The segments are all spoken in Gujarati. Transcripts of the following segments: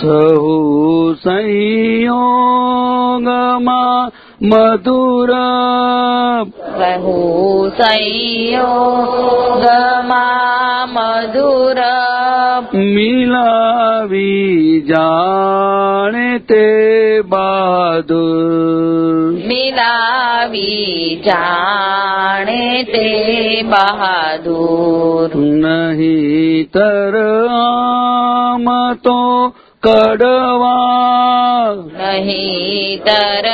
સહુ સંયોગમાં મધુર સૈયો સંયોગમાં મધુર મિલાવી જાણે તે બહાદુર મિલાવી જાણે તે બહાદુર નહીં તર તો કડવા નહીં તર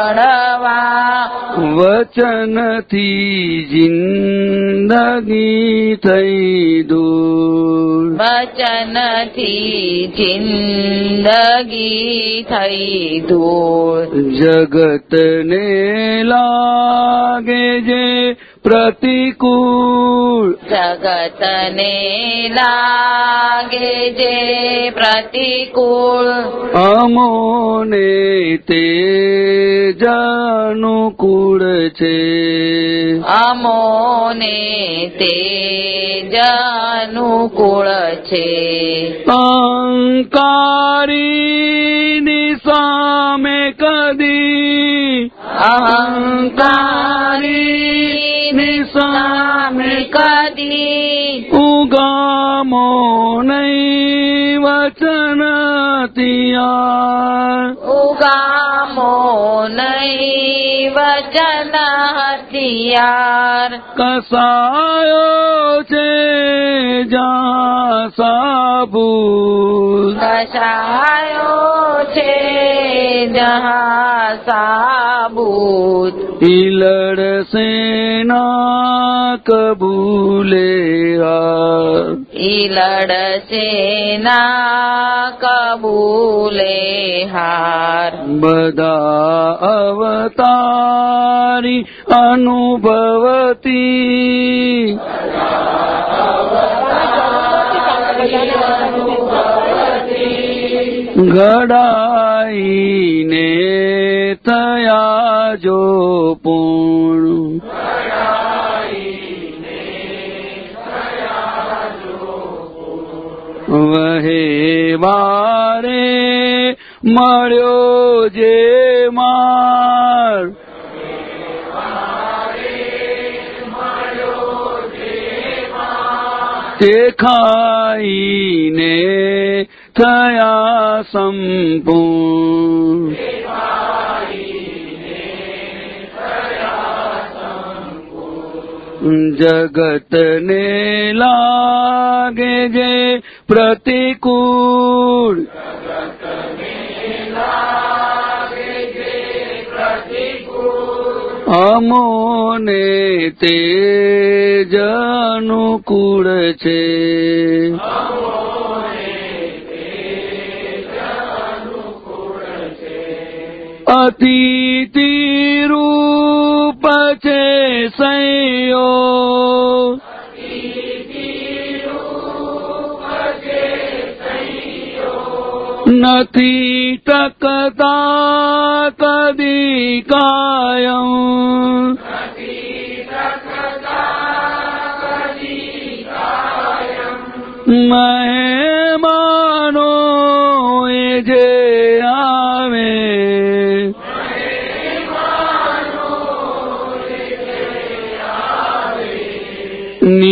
કડવા વચનથી જિંદગી થઈ દૂર વચનથી જિંદગી થઈ દૂર જગતને લાગે જે પ્રતિકૂળ જગતને લાગે જે પ્રતિકૂળ અમોને તે જાનુકૂળ છે અમોને તે જાનુકૂળ છે અહંકારીની સામે કદી અહંકારી સામે કદી ઉગામો નહીં વચન તિયાર ઉગામો નહીં વચન હથિયાર કસાયો છે જા સાબુત કશાયો છે જહા સેના કબૂલે આ ઈલડ સેના કબૂલે હાર બધા અવતારી અનુભવતી ઘડાઈને થયા જો પૂર્ણ વહે વારે મળ્યો જે માર. તે ખાઈને થયા સંપૂર્ણ. જગતને લાગે જે પ્રતિકૂળ અમોને તે જનુકૂળ છે અતિથિ રૂપ છે સંયો નથી ટકતા કદી કાયમ મહેમાનો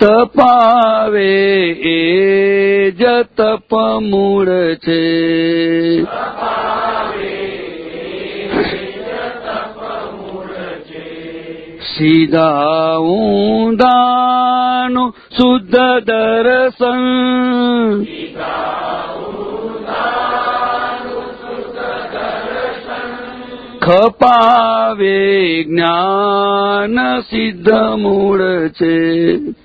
જગતને પાવે, એ જ તપ મૂળ છે. સીધા ઊંધાનું શુદ્ધ દર્શન. ખપાવે જ્ઞાન સિદ્ધ મૂળ છે.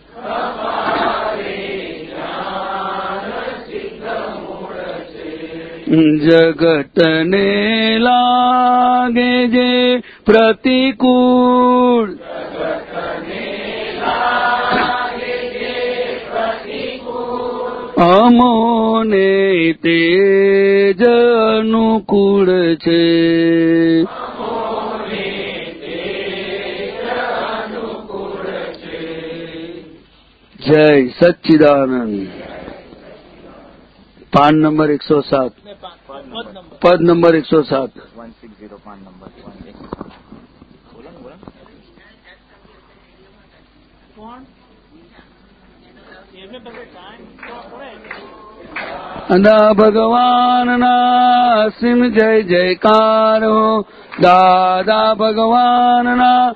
જગતને લાગે જે પ્રતિકૂળ અમોને તે જ અનુકૂળ છે જય સચિદાનંદ પાન નંબર એકસો સાત. પદ નંબર એકસો સાત. અદા ભગવાનના સિંહ જય જયકાર. હો દાદા ભગવાનના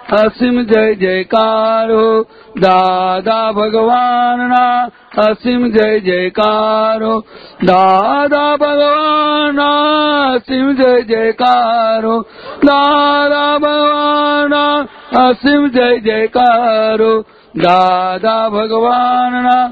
અસીમ જય જયકારો. દાદા ભગવાનના અસીમ જય જયકારો. દાદા ભગવાનના અસીમ જય જયકારો. દાદા ભગવાનના અસીમ જય જયકારો. દાદા ભગવાનના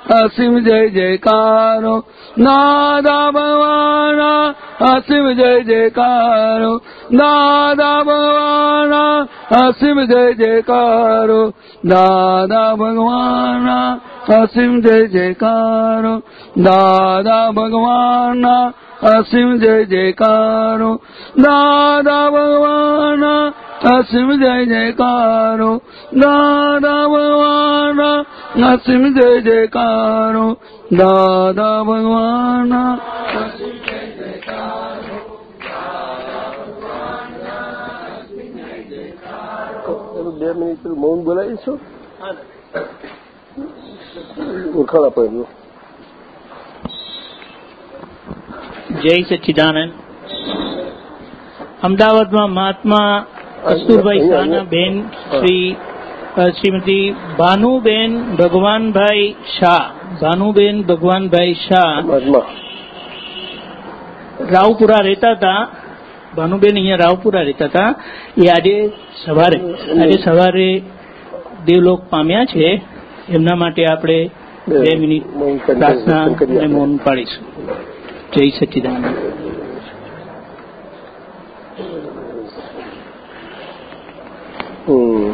અસીમ જય જયકારો દાદા ભગવાનના અસીમ જય જયકારો દાદા ભગવાનના અસીમ જય જયકારો દાદા ભગવાનના અસીમ જય જયકારો દાદા ભગવાનના અસીમ જય જયકારો દાદા ભગવાનના અસીમ જય જયકારો દાદા ભગવાનના નરસિંહ જય જયકારો દાદા ભગવાન બે મિનિટ મૌન બોલાવીશું ઉખાડા પડ્યું જય સચ્ચિદાનંદ. અમદાવાદમાં મહાત્મા કસ્તુરભાઈ શાહના બેન શ્રી શ્રીમતી ભાનુબેન ભગવાનભાઈ શાહ. ભાનુબેન ભગવાનભાઈ શાહ રાવપુરા રહેતા હતા. ભાનુબેન અહીંયા રાવપુરા રહેતા હતા. એ આજે સવારે આજે સવારે દેવલોક પામ્યા છે. એમના માટે આપણે બે મિનિટ મૌન પ્રાર્થના અને મૌન પાડીશું જય સચ્ચિદાનંદ હમ.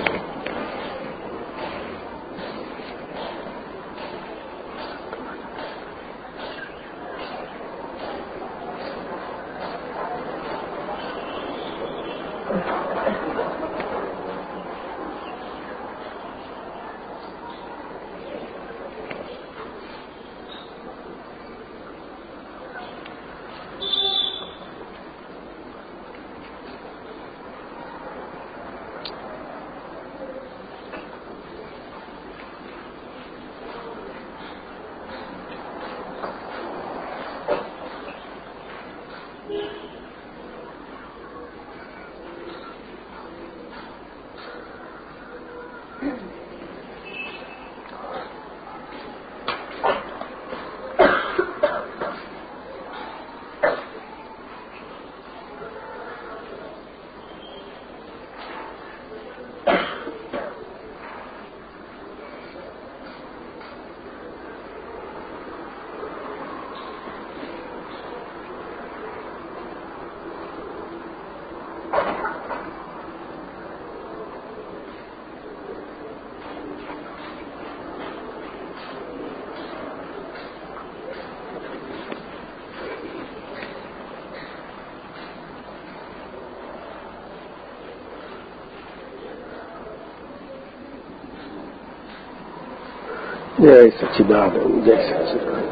જય સચ્ચિદાનંદ જય સચ્ચિદાનંદ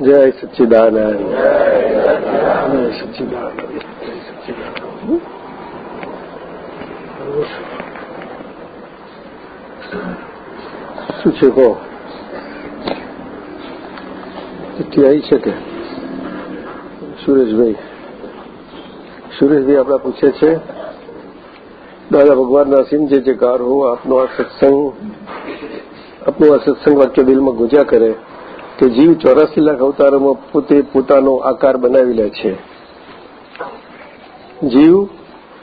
જય સચ્ચિદાનંદ જય સચ્ચિદાનંદ જય સચ્ચિદાનંદ શું છે કહો? ચિઠ્ઠી આવી છે કે? સુરેશભાઈ. સુરેશભાઈ આપણા પૂછે છે દાદા ભગવાનના અસીમ જે જયકાર હો આપનો આ સત્સંગ, આપનું આ સત્સંગ વાક્ય દિલમાં ગુજ્યા કરે કે જીવ ચોરાસી લાખ અવતારોમાં પોતે પોતાનો આકાર બનાવી લે છે. જીવ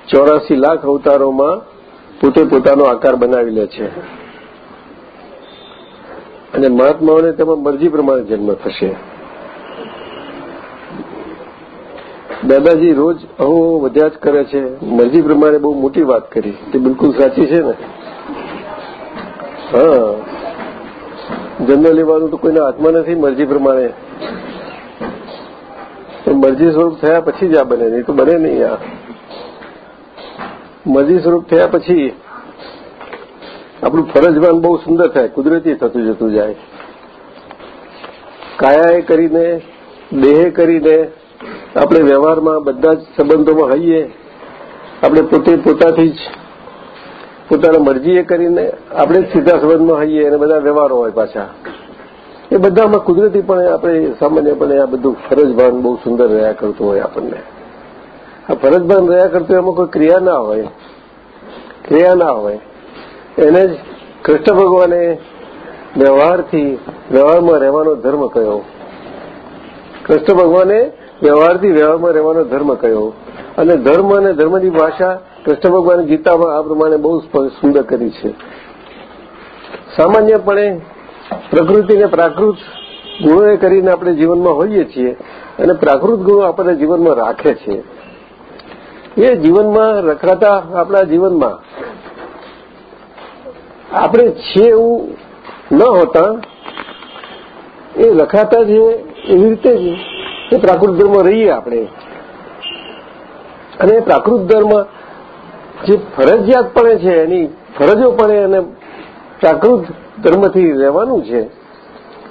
ચોરાસી લાખ અવતારોમાં પોતે પોતાનો આકાર બનાવી લે છે. અને મહાત્માઓને તેમાં મરજી પ્રમાણે જન્મ થશે. દાદાજી રોજ અહો વધ્યા જ કરે છે. મરજી પ્રમાણે બહુ મોટી વાત કરી. તે બિલકુલ સાચી છે ને? હા. જન્મ લેવાનું તો કોઈના હાથમાં નથી, મરજી પ્રમાણે. મરજી સ્વરૂપ થયા પછી જ આ બને, નહીં તો બને નહીં આ. મરજી સ્વરૂપ થયા પછી આપણું ફરજવાન બહુ સુંદર થાય, કુદરતી થતું જતું જાય. કાયાએ કરીને, દેહે કરીને આપણે વ્યવહારમાં બધા જ સંબંધોમાં હઈએ, આપણે પોતે પોતાથી જ, પોતાના મરજીએ કરીને આપણે જ સીધા સંબંધમાં હઈએ અને બધા વ્યવહારો હોય પાછા. એ બધામાં કુદરતીપણે આપણે સામાન્યપણે આ બધું ફરજભાન બહુ સુંદર રહ્યા કરતું હોય આપણને. આ ફરજભાન રહ્યા કરતું એમાં કોઈ ક્રિયા ના હોય, ક્રિયા ના હોય. એને જ કૃષ્ણ ભગવાને વ્યવહારથી, વ્યવહારમાં રહેવાનો ધર્મ કયો. કૃષ્ણ ભગવાને વ્યવહારથી વ્યવહારમાં રહેવાનો ધર્મ કયો? અને ધર્મ અને ધર્મની ભાષા કૃષ્ણ ભગવાન ગીતામાં આ પ્રમાણે બહુ સુંદર કરી છે. સામાન્યપણે પ્રકૃતિને પ્રાકૃત ગુણોએ કરીને આપણે જીવનમાં હોઈએ છીએ અને પ્રાકૃત ગુણો આપણને જીવનમાં રાખે છે. એ જીવનમાં રખાતા આપણા જીવનમાં આપણે છીએ એવું ન હોતા, એ લખાતા છે એવી રીતે જ એ પ્રાકૃત ધર્મ રહીએ આપણે. અને પ્રાકૃત ધર્મ જે ફરજિયાતપણે છે, એની ફરજોપણે અને પ્રાકૃત ધર્મથી રહેવાનું છે,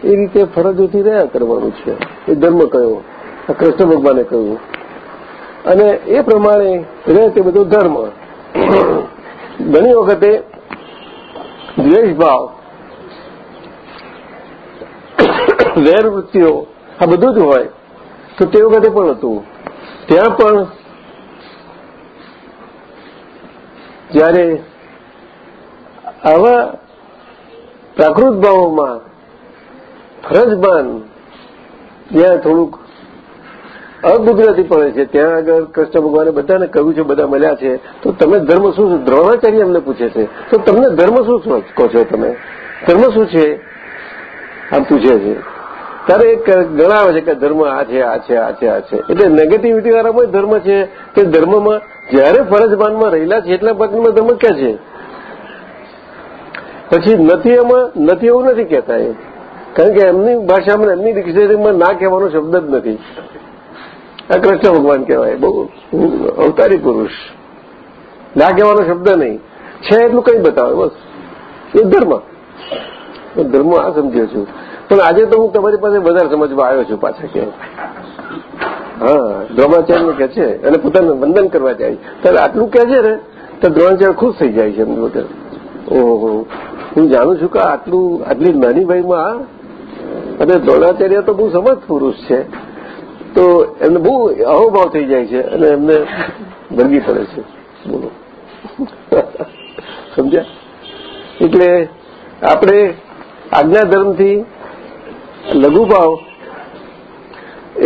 એ રીતે ફરજોથી રહ્યા કરવાનું છે. એ ધર્મ કયો? આ કૃષ્ણ ભગવાને કહ્યું. અને એ પ્રમાણે રહે તે બધો ધર્મ. ઘણી વખતે દ્વેષભાવ, વેરવૃત્તિઓ, આ બધું જ હોય. તો તે વખતે પણ હતું. ત્યાં પણ જ્યારે આવા પ્રાકૃત ભાવોમાં ફરજબાન જ્યાં થોડુંક અકુદરતી પડે છે, ત્યાં આગળ કૃષ્ણ ભગવાને બધાને કહ્યું છે, બધા મળ્યા છે, તો તમે ધર્મ શું છે? દ્રોણાચાર્ય અમને પૂછે છે. તો તમને ધર્મ શું કહો છો તમે? ધર્મ શું છે? આમ પૂછે છે. ત્યારે ગણાવે છે કે ધર્મ આ છે આ છે આ છે આ છે. એટલે નેગેટિવિટી વાળામાં ધર્મ છે કે ધર્મમાં જયારે ફરજબાનમાં રહેલા છે એટલા ભાગમાં ધર્મ ક્યાં છે? પછી નથી એમાં, નથી એવું નથી કહેતા એ. કારણ કે એમની ભાષામાં, એમની ડિક્શનરીમાં ના કહેવાનો શબ્દ જ નથી. આ કૃષ્ણ ભગવાન કહેવાય, બહુ અવતારી પુરુષ. ના કહેવાનો શબ્દ નહીં. છે એટલું કઈ બતાવે, બસ. એ ધર્મ. ધર્મ આ સમજ્યો છું. પણ આજે તો હું તમારી પાસે વધારે સમજવા આવ્યો છું પાછા કે હા દ્રોણાચાર્ય કે છે, અને પોતાને વંદન કરવા જાય. ત્યારે આટલું કહે છે ને, તો દ્રોણાચાર્ય ખુશ થઈ જાય છે એમની વગર ઓહો, હું જાણું છું કે આટલું, આટલી નાની ભાઈમાં અને દ્રોણાચાર્ય તો બહુ સમજ પુરુષ છે. તો એમને બહુ અહોભાવ થઈ જાય છે, અને એમને ભરગી પડે છે. બોલો. સમજ્યા? એટલે આપણે આજ્ઞાધર્મથી લઘુભાવ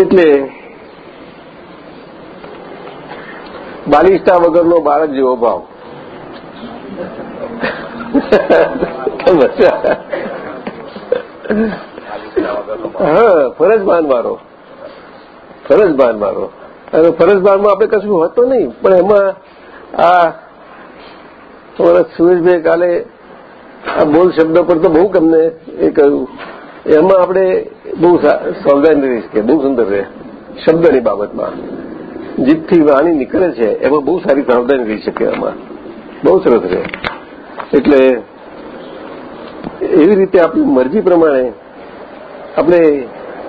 એટલે બાલિષ્ઠા વગરનો બાળક જેવો ભાવ. હા, ફરજ ભાન મારો ફરજ ભાન મારો અને ફરજ ભાનમાં આપણે કશું હોતું નહીં, પણ એમાં આ તમારા સુરેશભાઈ કાલે આ બોલ શબ્દ પર તો બહુ ગમને એ કહ્યું. એમાં આપણે બહુ સાવધાની રહી શકીએ, બહુ સુંદર રહે, શબ્દની બાબતમાં. જીભથી વાણી નીકળે છે, એમાં બહુ સારી સાવધાની રહી શકે એમાં બહુ સરસ રહે. એટલે એવી રીતે આપણી મરજી પ્રમાણે આપણે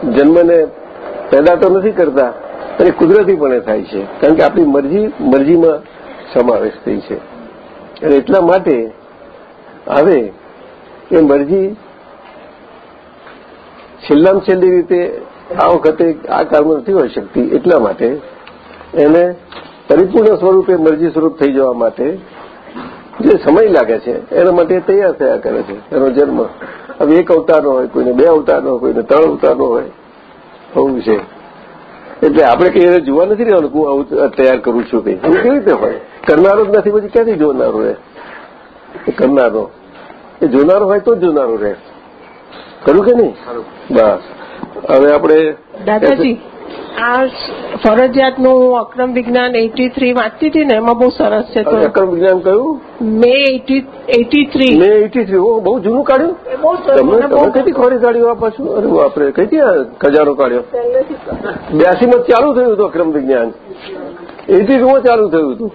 જન્મને પેદા તો નથી કરતા અને કુદરતીપણે થાય છે. કારણ કે આપણી મરજી, મરજીમાં સમાવેશ થઈ છે. અને એટલા માટે હવે એ મરજી છેલ્લામાં છેલ્લી રીતે આ વખતે આ કાળમાં નથી હોઈ શકતી એટલા માટે એને પરિપૂર્ણ સ્વરૂપે મરજી સ્વરૂપ થઈ જવા માટે જે સમય લાગે છે, એના માટે તૈયાર થયા કરે છે. એનો જન્મ હવે એક અવતારનો હોય, કોઈને બે અવતારનો હોય, કોઈને ત્રણ અવતારનો હોય, હોવું છે. એટલે આપણે કઈ એને જોવા નથી રહેવાનું હું તૈયાર કરું છું કંઈ. એવું કેવી રીતે હોય? કરનારો જ નથી, પછી ક્યાંથી જોનારો રહે? કરનારો. એ જોનારો હોય તો જ જોનારો રહે. ખરું કે નહીં? બસ. હવે આપણે દાદાજી આ ફરજિયાતનું અક્રમ વિજ્ઞાન એટી થ્રી વાંચતી હતી ને? એમાં બહુ સરસ છે તો. અક્રમ વિજ્ઞાન કયું? મે એટી એટી થ્રી. મેં એટી થ્રી. બહુ જૂનું કાઢ્યું? બહુ સરસ તમે તમે કઈથી ખોરી કાઢ્યું આ પાછું? અરે આપણે કઈ આ ખજાનો કાઢ્યો? બ્યાસી માં ચાલુ થયું હતું અક્રમ વિજ્ઞાન. એટી ટુ માં ચાલુ થયું હતું.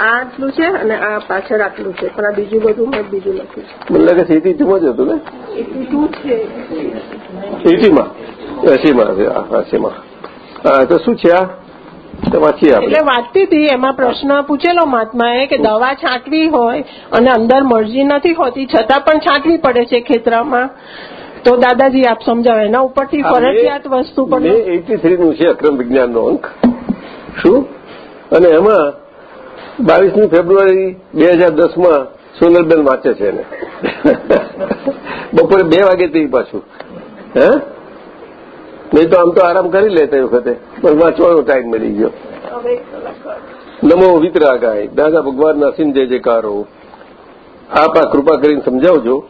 આ આટલું છે અને આ પાછળ આટલું છે. પણ આ બીજું બધું મેં બીજું લખ્યું છે. મને લાગે છે એટી ટુ જ હતું ને? એટી ટુ છે. એટીમાં? એસીમાં એસીમાં. હા તો શું છે આ? એટલે વાંચતી હતી એમાં પ્રશ્ન પૂછેલો મહાત્માએ કે દવા છાંટવી હોય અને અંદર મરજી નથી હોતી છતાં પણ છાંટવી પડે છે ખેતરામાં. તો દાદાજી આપ સમજાવો એના ઉપરથી ફરજિયાત વસ્તુ પણ એટી થ્રીનું છે અક્રમ વિજ્ઞાનનો અંક. શું? અને એમાં બાવીસમી ફેબ્રુઆરી બે હજાર દસમાં સોનલબેન વાંચે છે એને. બપોરે બે વાગે તે પાછું. હે? નહીં તો આમ તો આરામ કરી લે તે વખતે. પણ વાંચવાનો ટાઈમ મળી ગયો. નમો વિતરાગાય. દાદા ભગવાનના સિંહ જય જયકારો. આપ આ કૃપા કરીને સમજાવજો.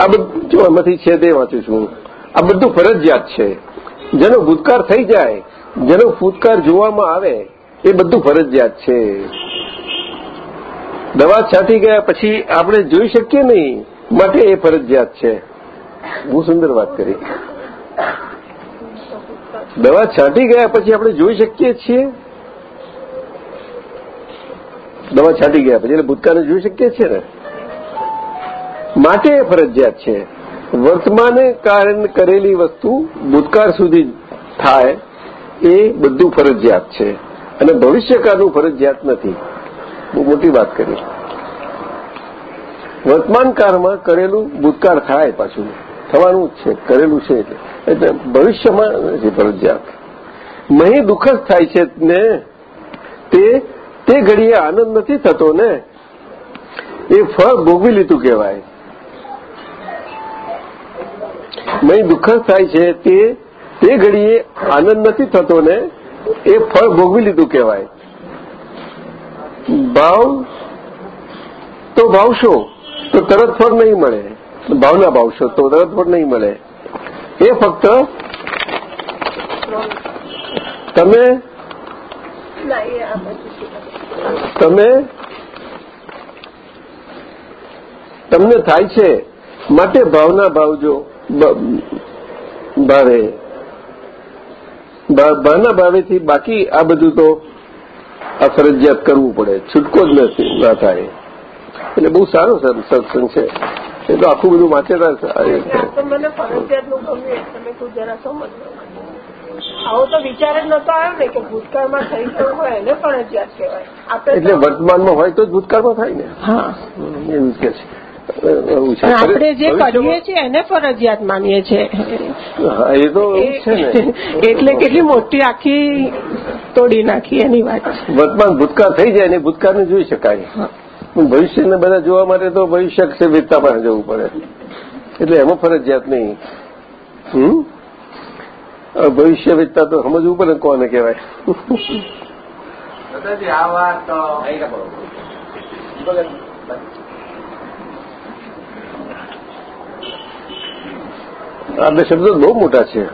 આ બધું, જો એમાંથી છે તે વાંચું છું. આ બધું ફરજિયાત છે. જેનો ભૂતકાળ થઈ જાય, જેનો ભૂતકાળ જોવામાં આવે એ બધું ફરજિયાત છે. દવા છાંટી ગયા પછી આપણે જોઈ શકીએ નહીં, માટે એ ફરજિયાત છે. બહુ સુંદર વાત કરી. દવા છાંટી ગયા પછી આપણે જોઈ શકીએ છીએ. દવા છાંટી ગયા પછી એટલે ભૂતકાળને જોઈ શકીએ છીએ ને? માટે એ ફરજિયાત છે. વર્તમાને કારણ કરેલી વસ્તુ ભૂતકાળ સુધી થાય, એ બધું ફરજિયાત છે. અને ભવિષ્યકાળનું ફરજિયાત નથી. બહુ મોટી વાત કરી. વર્તમાન કાળમાં કરેલું ભૂતકાળ થાય પાછું. થવાનું જ છે, કરેલું છે એટલે. ભવિષ્યમાં નથી ફરજિયાત. મહી દુઃખ જ થાય છે ને, તે તે ઘડીએ આનંદ નથી થતો ને, એ ફળ ભોગવી લીધું કહેવાય. મહી દુઃખ જ થાય છે તે તે ઘડીએ આનંદ નથી થતો ને એ ફળ ભોગવી લીધું કહેવાય. ભાવ તો ભાવશો, તો તરત ફળ નહીં મળે. ભાવના ભાવશો, તો તરત ફળ નહીં મળે. એ ફક્ત તમે તમે તમને થાય છે, માટે ભાવના ભાવજો ભાવે. ભાવના ભાવેથી બાકી આ બધું તો આ ફરજિયાત કરવું પડે. છૂટકો જ નથી ના થાય. એટલે બહુ સારો સત્સંગ છે. એ તો આખું બધું વાંચેલા આવો તો વિચાર જ નતો આવ્યો ને કે ભૂતકાળમાં થઈ ગયું હોય એને ફરજિયાત કહેવાય. એટલે વર્તમાનમાં હોય તો જ ભૂતકાળમાં થાય ને. હા. એવું કે છે. એવું છે. આપણે જે કરીએ છીએ એને ફરજિયાત માનીએ છીએ. એ તો એટલે કેટલી મોટી આખી તોડી નાખી એની વાત. વર્તમાન ભૂતકાળ થઈ જાય ને ભૂતકાળને જોઈ શકાય. પણ ભવિષ્યને બધા જોવા માટે તો ભવિષ્ય છે વેદતા પાસે જવું પડે. એટલે એમાં ફરજિયાત નહીં. હમ? ભવિષ્ય વેદતા તો સમજવું પડે કોને કહેવાય. દાદાજી આ વાત આ બે શબ્દો બહુ મોટા છે.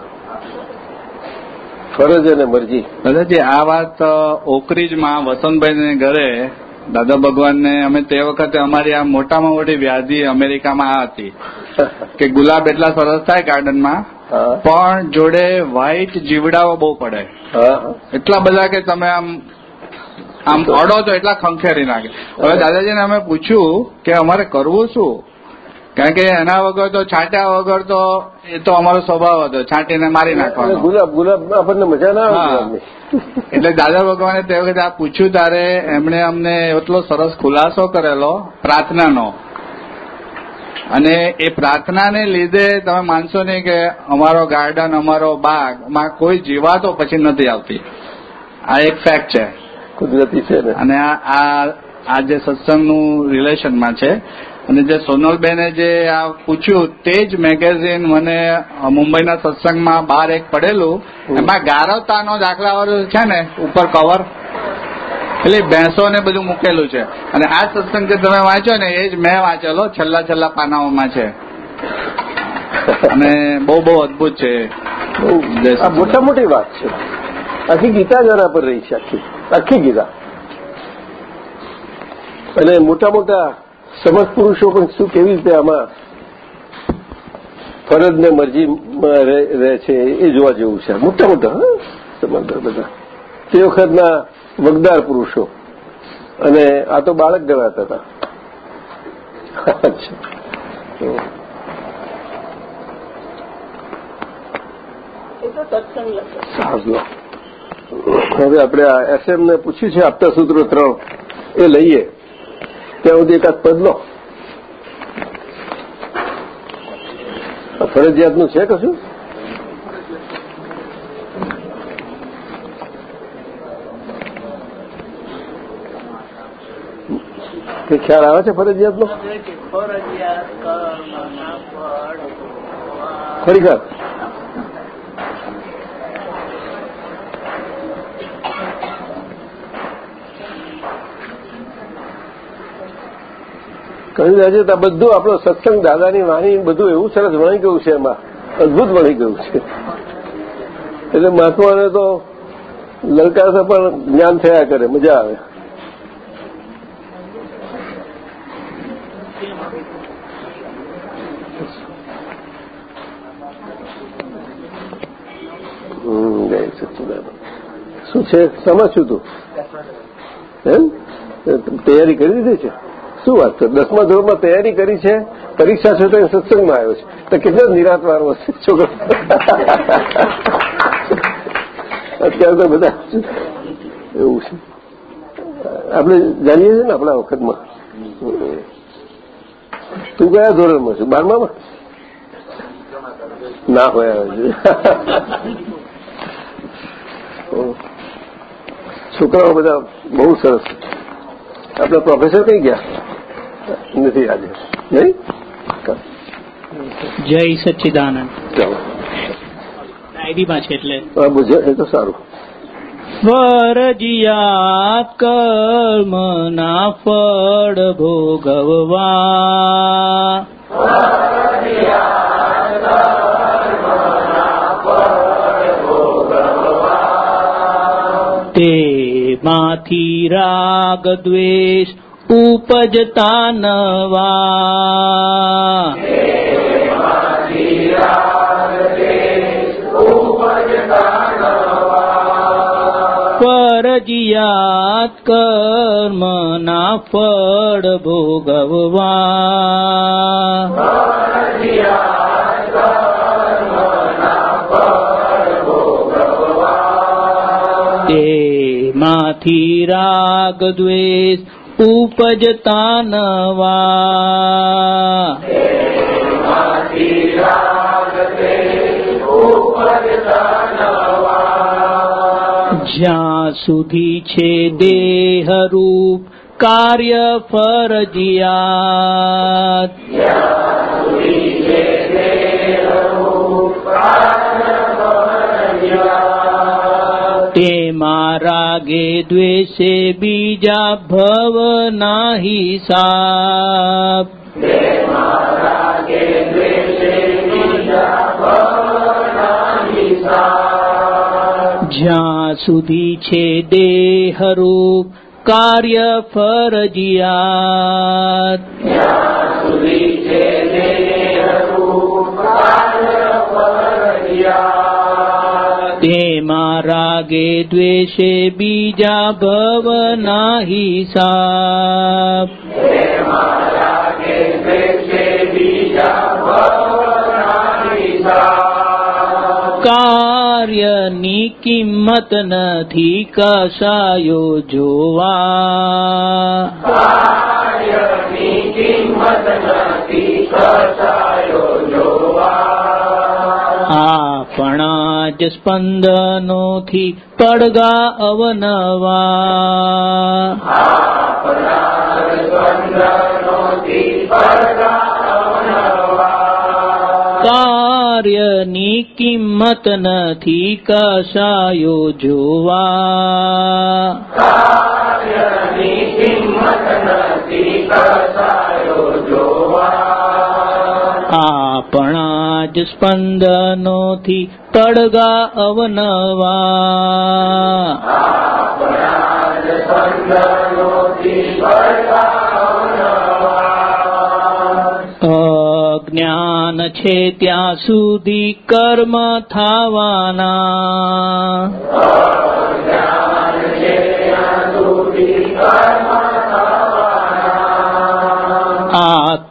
ફરજ અને મરજી. દાદાજી આ વાત ઓકરીજમાં વસંતભાઈને ઘરે દાદા ભગવાનને અમે તે વખતે અમારી આ મોટામાં મોટી વ્યાધિ અમેરિકામાં આ હતી. કે ગુલાબ એટલા સરસ થાય ગાર્ડનમાં પણ જોડે વ્હાઈટ જીવડાઓ બહુ પડે. એટલા બધા કે તમે આમ આમ અડો તો એટલા ખંખેરી નાખે. હવે દાદાજીને અમે પૂછ્યું કે અમારે કરવું શું? કારણ કે એના વગર તો છાંટ્યા વગર તો એ તો અમારો સ્વભાવ હતો. છાંટીને મારી નાખવાનો. ગુલાબ ગુલાબ આપણને મજા ના આવે એટલે દાદા ભગવાને તે વખતે આ પૂછ્યું ત્યારે એમણે અમને એટલો સરસ ખુલાસો કરેલો પ્રાર્થનાનો? અને એ પ્રાર્થનાને લીધે તમે માનશો નહીં કે અમારો ગાર્ડન અમારો બાગમાં કોઈ જીવાતો પછી નથી આવતી. આ એક ફેક્ટ છે. કુદરતી છે અને આ આ જે સત્સંગનું રિલેશનમાં છે અને જે સોનલબેને જે આ પૂછ્યું તે જ મેગેઝિન મને મુંબઈના સત્સંગમાં બાર એક પડેલું. એમાં ગારવતાનો દાખલાવાળું છે ને ઉપર કવર એટલે ભેંસો ને બધું મૂકેલું છે. અને આ સત્સંગ જે તમે વાંચો ને એ જ મેં વાંચેલો છેલ્લા છેલ્લા પાનાઓમાં છે. અને બહુ બહુ અદભુત છે મોટા મોટી વાત છે. આખી ગીતા જરા પર રહી છે આખી. આખી ગીતા. અને મોટા મોટા સમજ પુરુષો પણ શું કેવી રીતે આમાં ફરજ ને મરજીમાં રહે છે એ જોવા જેવું છે. મોટા મોટા હા સમજદાર બધા. તે વખતના વગદાર પુરુષો. અને આ તો બાળક ગણાતા હતા. હવે આપણે આ એસએમ ને પૂછ્યું છે આપતા સૂત્રો ત્રણ. એ લઈએ. ત્યાં સુધી એકાદ પદ લો. ફરજિયાતનું છે કશું? કે ખ્યાલ આવે છે ફરજિયાતનો? ખરેખર? કહ્યું આજે તો બધું આપણો સત્સંગ દાદાની વાણી બધું એવું સરસ વણી ગયું છે એમાં. અદભુત વણી ગયું છે. એટલે મહાત્માને તો લલકાશે પણ જ્ઞાન થયા કરે, મજા આવે. શું છે? સમજ છું તું? એમ તૈયારી કરી દીધી છે? શું વાત છે? દસમા ધોરણમાં તૈયારી કરી છે? પરીક્ષા છે તો સત્સંગમાં આવ્યો છે. તો કેટલો નિરાતવાર હશે છોકરો. અત્યારે તો બધા એવું છે. આપણે જાણીએ છીએ ને આપણા વખતમાં. તું કયા ધોરણમાં છું? બારમામાં? ના હોય. છોકરાઓ બધા બહુ સરસ આપણા પ્રોફેસર કઈ ગયા? નથી આજે નહીં જય સચ્ચિદાનંદ ચાલો ડાયરીમાં છે એટલે આ બુঝે એ તો સારું ફરજિયાત કર્મના ફળ ભોગવવા તેમાંથી રાગ દ્વેષ ઉપજતા નવા ફરજિયાત કર્મના ફળ ભોગવવા તેમાંથી રાગ દ્વેષ ઉપજતા નવા જ્યાં સુધી છે દેહરૂપ કાર્ય ફરજિયાત તેમાં રાગે દ્વેષે બીજા ભવ નાહી સાપ. જ્યાં સુધી છે દેહરૂપ કાર્ય ફરજિયાત. લાગે દ્વેષે બીજા ભવ નાહી સાપ. કાર્યની કિંમત નથી કસાયો જોવા. કાર્યની કિંમત જોવા આપણા જ સ્પંદનોથી પડગા અવનવા. કાર્યની કિંમત નથી કશાયો જોવા. આપણા જ સ્પંદનોથી તળગા અવનવા. જ્ઞાન છે ત્યાં સુધી કર્મ થાવાના.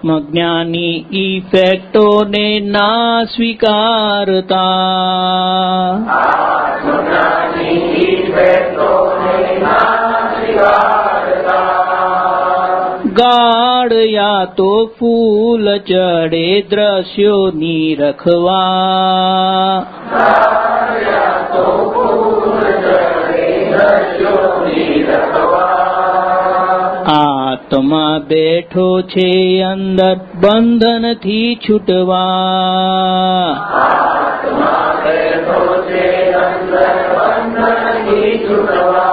આત્મજ્ઞાની ઇફેક્ટોને ના સ્વીકારતા ગાળયા તો ફૂલ ચડે દ્રશ્યોની રખવા આત્મા બેઠો છે અંદર બંધનથી છૂટવા.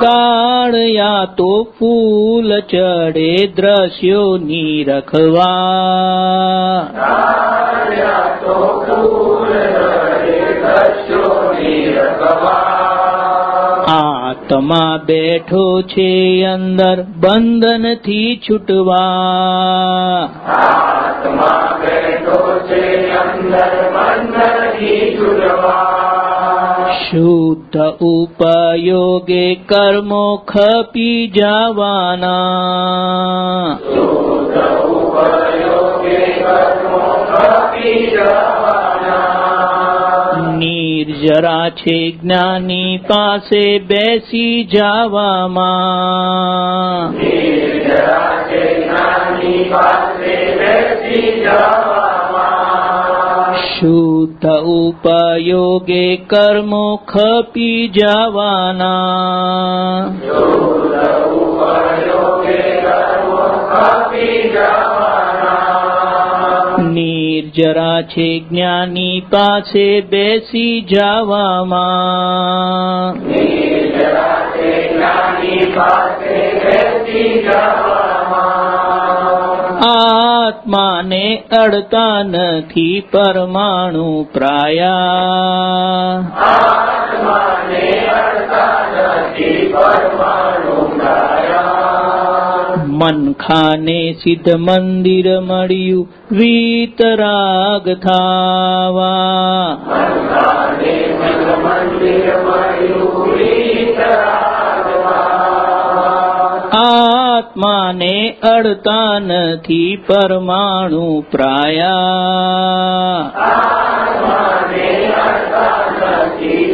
કાળયા તો ફૂલ ચડે દ્રશ્યોની રખવા. આત્મા બેઠો છે અંદર બંધનથી છૂટવા. શુદ્ધ ઉપયોગે કર્મો ખપી જવાના. નિર્જરા છે જ્ઞાની પાસે બેસી જવામાં. શુદ્ધ ઉપયોગે કર્મો ખપી જવાના. નિર્જરા છે જ્ઞાની પાસે બેસી જવામાં. આત્માને અડતા નથી પરમાણુ પ્રાયા. મનખાને સિદ્ધ મંદિર મળ્યું વીતરાગ થાવા. આત્માને અડતા નથી પરમાણુ પ્રાયા.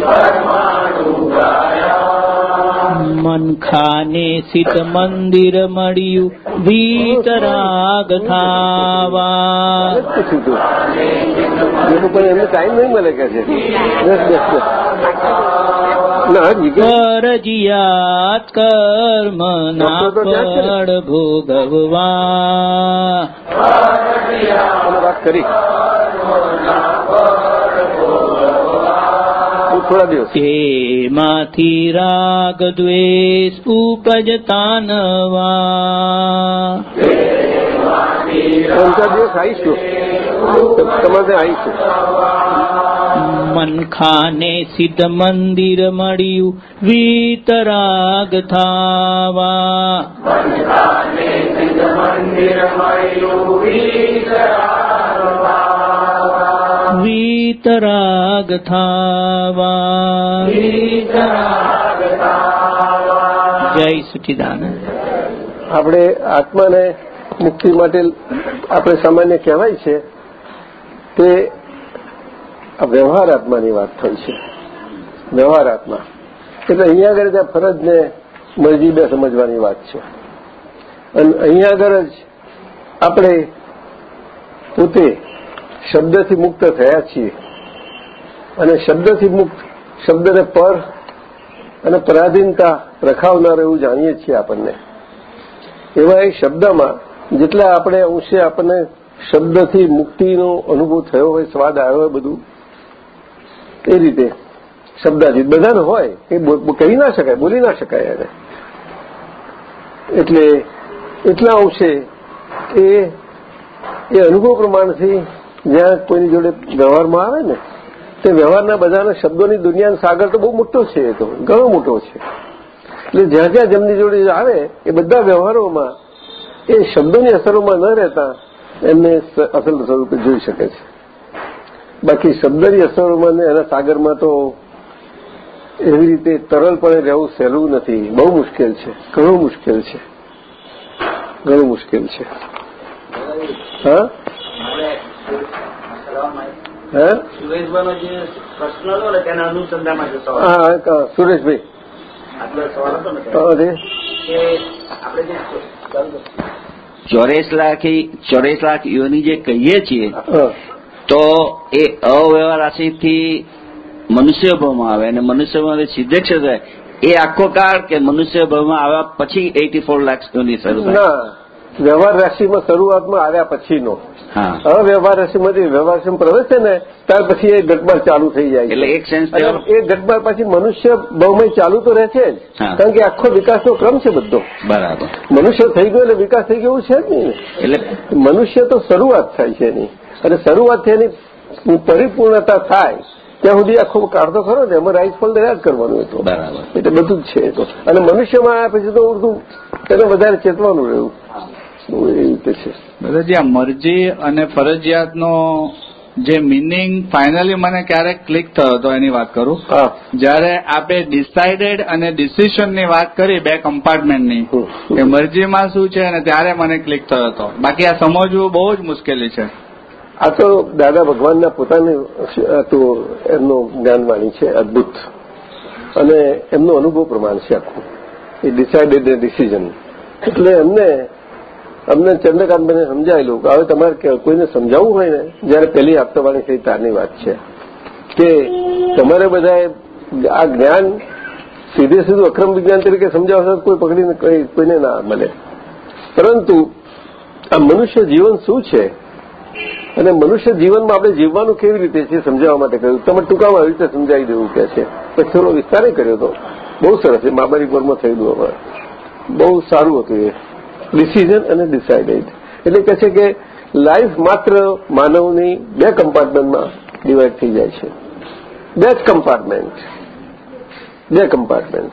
પરમાણુ સિદ્ધ મંદિર મળ્યું વીતરાગ થાવા પૂછ્યું હતું એ લોકોને એમને ટાઈમ નહીં મળે કે ફરજિયાત કર્મ ના પડ ભોગવવા કરી થોડા દિવસ. તેમાંથી રાગ દ્વેષ ઉપજતા નવા ત્રણ ચાર દિવસ આવીશું તમારે આવીશું મનખાને સિદ્ધ મંદિર મળ્યું વીતરાગ થાવા. વીતરાગ થાવા. આપણે આત્માને મુક્તિ માટે આપણે સામાન્ય કહેવાય છે તે વ્યવહાર આત્માની વાત થઈ છે. વ્યવહાર આત્મા. એટલે અહીંયા આગળ ત્યાં ફરજને મરજી બે સમજવાની વાત છે. અને અહીંયા આગળ જ આપણે પોતે શબ્દથી મુક્ત થયા છીએ. અને શબ્દથી મુક્ત શબ્દને પર અને પરાધીનતા રખાવનાર એવું જાણીએ છીએ આપણને. એવા એ શબ્દમાં જેટલા આપણે અંશે આપણને શબ્દથી મુક્તિનો અનુભવ થયો હોય, સ્વાદ આવ્યો હોય બધું, એ રીતે શબ્દાજીત બધાને હોય, એ કહી ના શકાય, બોલી ના શકાય એને. એટલે એટલા અંશે એ એ અનુભવ પ્રમાણથી જ્યાં કોઈની જોડે વ્યવહારમાં આવે ને, તે વ્યવહારના બધાના શબ્દોની દુનિયાનો સાગર તો બહુ મોટો છે એ તો, ઘણો મોટો છે. એટલે જ્યાં જ્યાં જેમની જોડે આવે, એ બધા વ્યવહારોમાં એ શબ્દોની અસરોમાં ન રહેતા એમને અસલ સ્વરૂપે જોઈ શકે છે. બાકી શબ્દની અસરોમાં ને એના સાગરમાં તો એવી રીતે તરલપણે રહેવું સહેલું નથી. બહુ મુશ્કેલ છે, ઘણું મુશ્કેલ છે. ઘણું મુશ્કેલ છે. હા? સુરેશભાઈ. ચોરેસ લાખ ચોરીસ લાખ યોની જે કહીએ છીએ તો એ અવ્યવહાર રાશિથી મનુષ્ય ભાવમાં આવે અને મનુષ્ય ભાવ સિદ્ધે ક્ષેત્ર એ આખો કાળ કે મનુષ્ય ભાવમાં આવ્યા પછી એટી ફોર લાખ યોની શરૂ થાય. ના. વ્યવહાર રાશિમાં શરૂઆતમાં આવ્યા પછીનો. અવ્યવહાર રાશિમાંથી વ્યવહાર રાશિમાં પ્રવેશે ને ત્યાર પછી એ ગટબાર ચાલુ થઈ જાય એટલે એક સેન્સ એ ગટબાર પછી મનુષ્ય બહુમય ચાલુ તો રહે છે જ. કારણ કે આખો વિકાસનો ક્રમ છે બધો. બરાબર. મનુષ્ય થઈ ગયો એટલે વિકાસ થઈ ગયો છે જ નહીં એટલે મનુષ્ય તો શરૂઆત થાય છે એની. અને શરૂઆતથી એની પરિપૂર્ણતા થાય ત્યાં સુધી આખો કાઢતો ખરો ને એમાં રાઈસ ફોલ રહ્યા જ કરવાનું હતું બરાબર. એટલે બધું જ છે અને મનુષ્યમાં આવ્યા પછી તો ઉર્દુ તેને વધારે ચેતવાનું રહ્યું. રીતે છે. દાદાજી આ મરજી અને ફરજિયાતનો જે મિનિંગ ફાઇનલી મને ક્યારેક ક્લિક થયો હતો એની વાત કરું. જ્યારે આપે ડિસાઇડેડ અને ડિસિશનની વાત કરી બે કમ્પાર્ટમેન્ટની કે મરજીમાં શું છે અને ત્યારે મને ક્લિક થયો હતો. બાકી આ સમજવું બહુ જ મુશ્કેલી છે. આ તો દાદા ભગવાનના પોતાની અ, તો એમનું જ્ઞાનવાણી છે અદભુત. અને એમનો અનુભવ પ્રમાણ છે આખું. એ ડિસાઇડેડ ડિસિઝન એટલે એમને અમને ચંદ્રકાંતભાઈને સમજાયેલું કે હવે તમારે કોઈને સમજાવવું હોય ને, જયારે પહેલી આપતાવાળી થઈ તારની વાત છે. કે તમારે બધાએ આ જ્ઞાન સીધે સીધું અક્રમ વિજ્ઞાન તરીકે સમજાવશો કોઈ પકડીને કોઈને ના મળે. પરંતુ આ મનુષ્ય જીવન શું છે? અને મનુષ્ય જીવનમાં આપણે જીવવાનું કેવી રીતે છે સમજાવવા માટે કહ્યું. તમે ટૂંકામાં આવી રીતે સમજાવી દેવું કે છે. પછી થોડો વિસ્તારે કર્યો હતો બહુ સરસ એ માબારી કોરમાં થયેલું હવે બહુ સારું હતું એ. ડિસિઝન અને ડિસાઇડેડ એટલે કહે છે કે લાઈફ માત્ર માનવની બે કમ્પાર્ટમેન્ટમાં ડિવાઈડ થઈ જાય છે. બે જ કમ્પાર્ટમેન્ટ બે કમ્પાર્ટમેન્ટ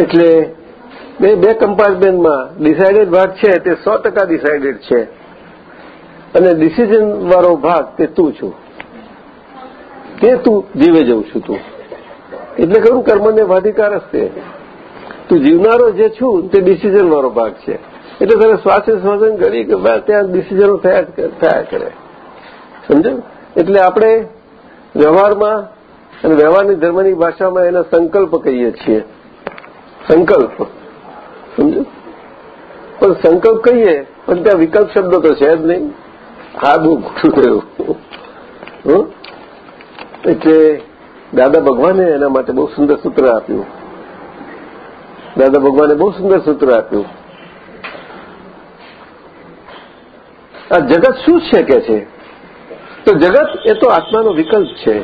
એટલે બે બે કમ્પાર્ટમેન્ટમાં ડિસાઇડેડ ભાગ છે તે સો ટકા ડિસાઇડેડ છે. અને ડિસિઝન વાળો ભાગ તે તું છું. તે તું જીવે જવું છું તું. એટલે કહ્યું કર્મને વાધિકાર જ તે જીવનારો જે છું, તે ડિસિઝન વાળો ભાગ છે. એટલે તને શ્વાસે શ્વાસન કરી કે ત્યાં ડિસિઝનો થયા કરે- સમજો એટલે આપણે વ્યવહારમાં અને વ્યવહારની ધર્મની ભાષામાં એને સંકલ્પ કહીએ છીએ. સંકલ્પ. સમજો પણ સંકલ્પ કહીએ પણ ત્યાં વિકલ્પ શબ્દો તો છે જ નહીં. હા બહુ ખોટું થયું? એટલે દાદા ભગવાને એના માટે બહુ સુંદર સૂત્ર આપ્યું. દાદા ભગવાને બહુ સુંદર સૂત્ર આપ્યું. આ જગત શું છે કે છે? તો જગત એ તો આત્માનો વિકલ્પ છે.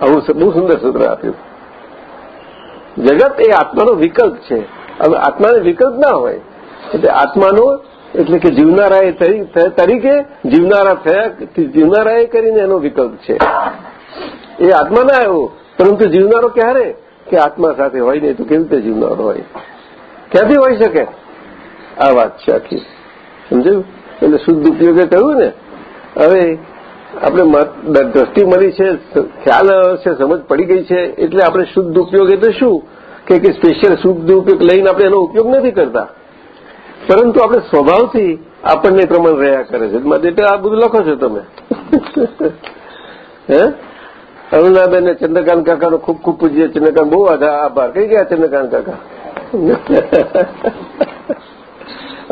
આવું બહુ સુંદર સૂત્ર આપ્યું. જગત એ આત્માનો વિકલ્પ છે. હવે આત્માનો વિકલ્પ ના હોય, એટલે આત્માનો એટલે કે જીવનારાએ તરી- તરીકે જીવનારા થયા જીવનારાએ કરીને એનો વિકલ્પ છે. એ આત્મા ના આવ્યો, પરંતુ જીવનારો ક્યારે? કે આત્મા સાથે હોય નહીં તો કેવી રીતે જીવનાર હોય? ક્યાંથી હોઈ શકે? આ વાત છે આખી. સમજાયું? એટલે શુદ્ધ ઉપયોગે કહ્યું ને? હવે આપણે દ્રષ્ટિ મળી છે ખ્યાલ છે, સમજ પડી ગઈ છે, એટલે આપણે શુદ્ધ ઉપયોગ એટલે શું? કે કે સ્પેશિયલ શુદ્ધ ઉપયોગ લઈને આપણે એનો ઉપયોગ નથી કરતા. પરંતુ આપણે સ્વભાવથી આપણને પ્રમાણ રહ્યા કરે છે. માટે આ બધું લખો છો તમે. હે? અરુણાબેન ચંદ્રકાંત કાકાનો ખૂબ ખૂબ પૂજ્ય. ચંદ્રકાંત બહુ આભાર. કઈ ગયા ચંદ્રકાંત કાકા?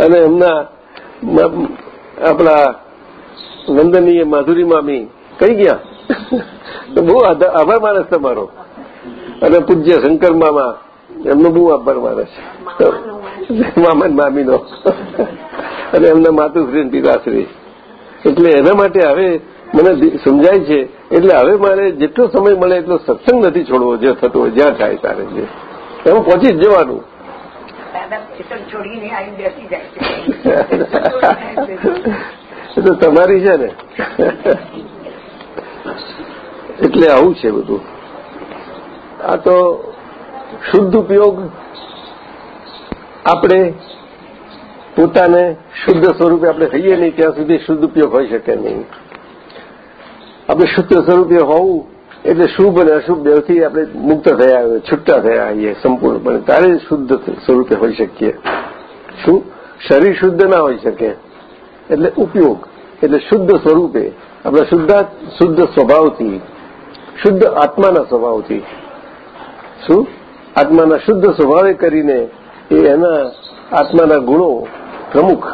અને એમના આપણા નંદનીય માધુરી મામી કઈ ગયા? બહુ આભાર માણસ તમારો. અને પૂજ્ય શંકર મામા, એમનો બહુ આભાર માણસ મામા ને મામીનો અને એમના માતુશ્રી અને એટલે એના માટે હવે મને સમજાય છે. એટલે હવે મારે જેટલો સમય મળે એટલો સત્સંગ નથી છોડવો જે થતો હોય જ્યાં થાય ત્યારે જે. એમાં પહોંચી જ જવાનું. એટલે તમારી છે ને? એટલે આવું છે બધું. આ તો શુદ્ધ ઉપયોગ આપણે પોતાને શુદ્ધ સ્વરૂપે આપણે થઈએ નહીં ત્યાં સુધી શુદ્ધ ઉપયોગ હોઈ શકે નહીં. આપણે શુદ્ધ સ્વરૂપે હોવું એટલે શુભ અને અશુભ દેવથી આપણે મુક્ત થયા આવીએ છૂટા થયા હોઈએ સંપૂર્ણપણે. તારે શુદ્ધ સ્વરૂપે હોઈ શકીએ. શું? શરીર શુદ્ધ ના હોઈ શકે. એટલે ઉપયોગ. એટલે શુદ્ધ સ્વરૂપે. આપણે શુદ્ધ શુદ્ધ સ્વભાવથી. શુદ્ધ આત્માના સ્વભાવથી. શું? આત્માના શુદ્ધ સ્વભાવે કરીને એ એના આત્માના ગુણો પ્રમુખ.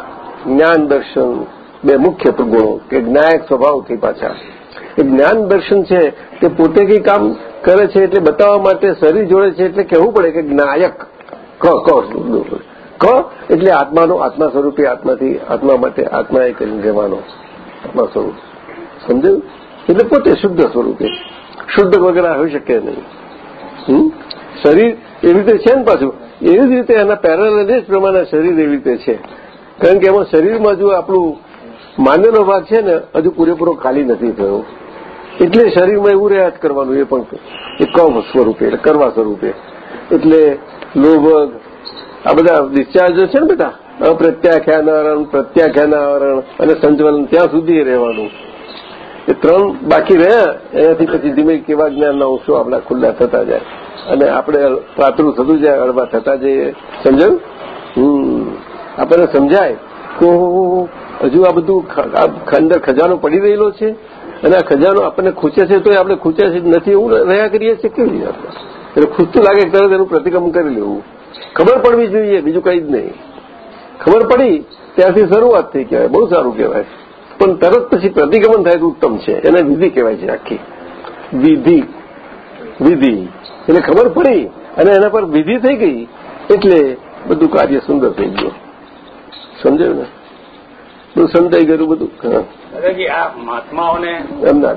જ્ઞાન દર્શન, બે મુખ્ય ગુણો કે જ્ઞાયક સ્વભાવથી પાછા. એ જ્ઞાન દર્શન છે તે પોતે કઈ કામ કરે છે એટલે બતાવવા માટે શરીર જોડે છે એટલે કહેવું પડે કે જ્ઞાયક. ક ક ક, એટલે આત્માનો આત્મા સ્વરૂપે આત્માથી આત્મા માટે આત્માએ કરીને રહેવાનો આત્મા સ્વરૂપ. સમજાયું? એટલે પોતે શુદ્ધ સ્વરૂપે. શુદ્ધ વગેરે હોઈ શકે નહીં? શરીર એવી રીતે છે ને પાછું? એવી જ રીતે એના પેરેલ જ પ્રમાણે શરીર એવી રીતે છે. કારણ કે એમાં શરીરમાં જો આપણું માન્યનો ભાગ છે ને, હજુ પૂરેપૂરો ખાલી નથી થયો. એટલે શરીરમાં એવું રહ્યા જ કરવાનું, એ પણ એ કવ સ્વરૂપે, એટલે કરવા સ્વરૂપે. એટલે લોભ, આ બધા ડિસ્ચાર્જો છે ને બધા? અપ્રત્યાખ્યાનારણ પ્રત્યાખ્યાનારણ અને સંજવન ત્યાં સુધી રહેવાનું. એ ત્રણ બાકી રહ્યા એનાથી પછી ધીમે કેવા જ્ઞાનના અંશો આપણા ખુલ્લા થતા જાય. અને આપણે પાતળું થતું જાય અડવા થતા જઈએ. સમજાયું? હમ. આપણને સમજાય. કે હજુ આ બધું અંદર ખજાનો પડી રહેલો છે. અને આ ખજાનો આપણને ખૂચે છે તો આપણે ખૂચ્યા છે નથી એવું રહ્યા કરીએ છીએ કેવી રીતે? એટલે ખૂચતું લાગે તરત એનું પ્રતિક્રમણ કરી લેવું. ખબર પડવી જોઈએ, બીજું કંઈ જ નહીં. ખબર પડી ત્યાંથી શરૂઆત થઈ કહેવાય, બહુ સારું કહેવાય. પણ તરત પછી પ્રતિક્રમણ થાય તો ઉત્તમ છે, એને વિધિ કહેવાય છે આખી. વિધિ. વિધિ. એટલે ખબર પડી અને એના પર વિધિ થઈ ગઈ, એટલે બધું કાર્ય સુંદર થઈ ગયું. સમજાયું ને? બધું સમજાઈ ગયું બધું? દાદાજી આ મહાત્માઓને એમના.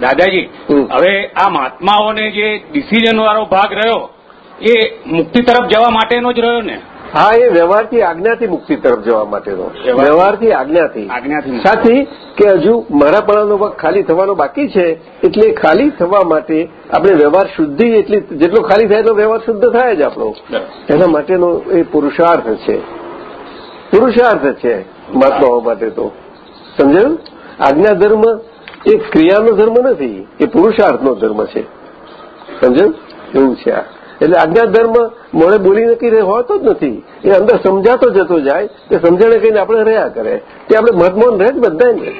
દાદાજી હવે આ મહાત્માઓને જે ડિસિઝન વાળો ભાગ રહ્યો એ મુક્તિ તરફ જવા માટેનો જ રહ્યો ને? હા એ વ્યવહારથી આજ્ઞાથી મુક્તિ તરફ જવા માટેનો. વ્યવહાર- વ્યવહારથી આજ્ઞાથી. આજ્ઞાથી. સાથી કે હજુ મારા પણાનો ભાગ ખાલી થવાનો બાકી છે એટલે ખાલી થવા માટે આપણે વ્યવહાર શુદ્ધિ એટલી જેટલો ખાલી થાય એટલો વ્યવહાર શુદ્ધ થાય જ આપણો. એના માટેનો એ પુરુષાર્થ છે. પુરુષાર્થ છે મહાત્માઓ માટે તો. સમજાયું? આજ્ઞા ધર્મ એ ક્રિયાનો ધર્મ નથી, એ પુરુષાર્થનો ધર્મ છે. સમજાયું? એવું છે આ. એટલે આજ્ઞા ધર્મ મોડે બોલી નક્કી હોતો જ નથી. એ અંદર સમજાતો જતો જાય, એ સમજણે કહીને આપણે રહ્યા કરે. તે આપણે મહત્મોન રહે જ બધાને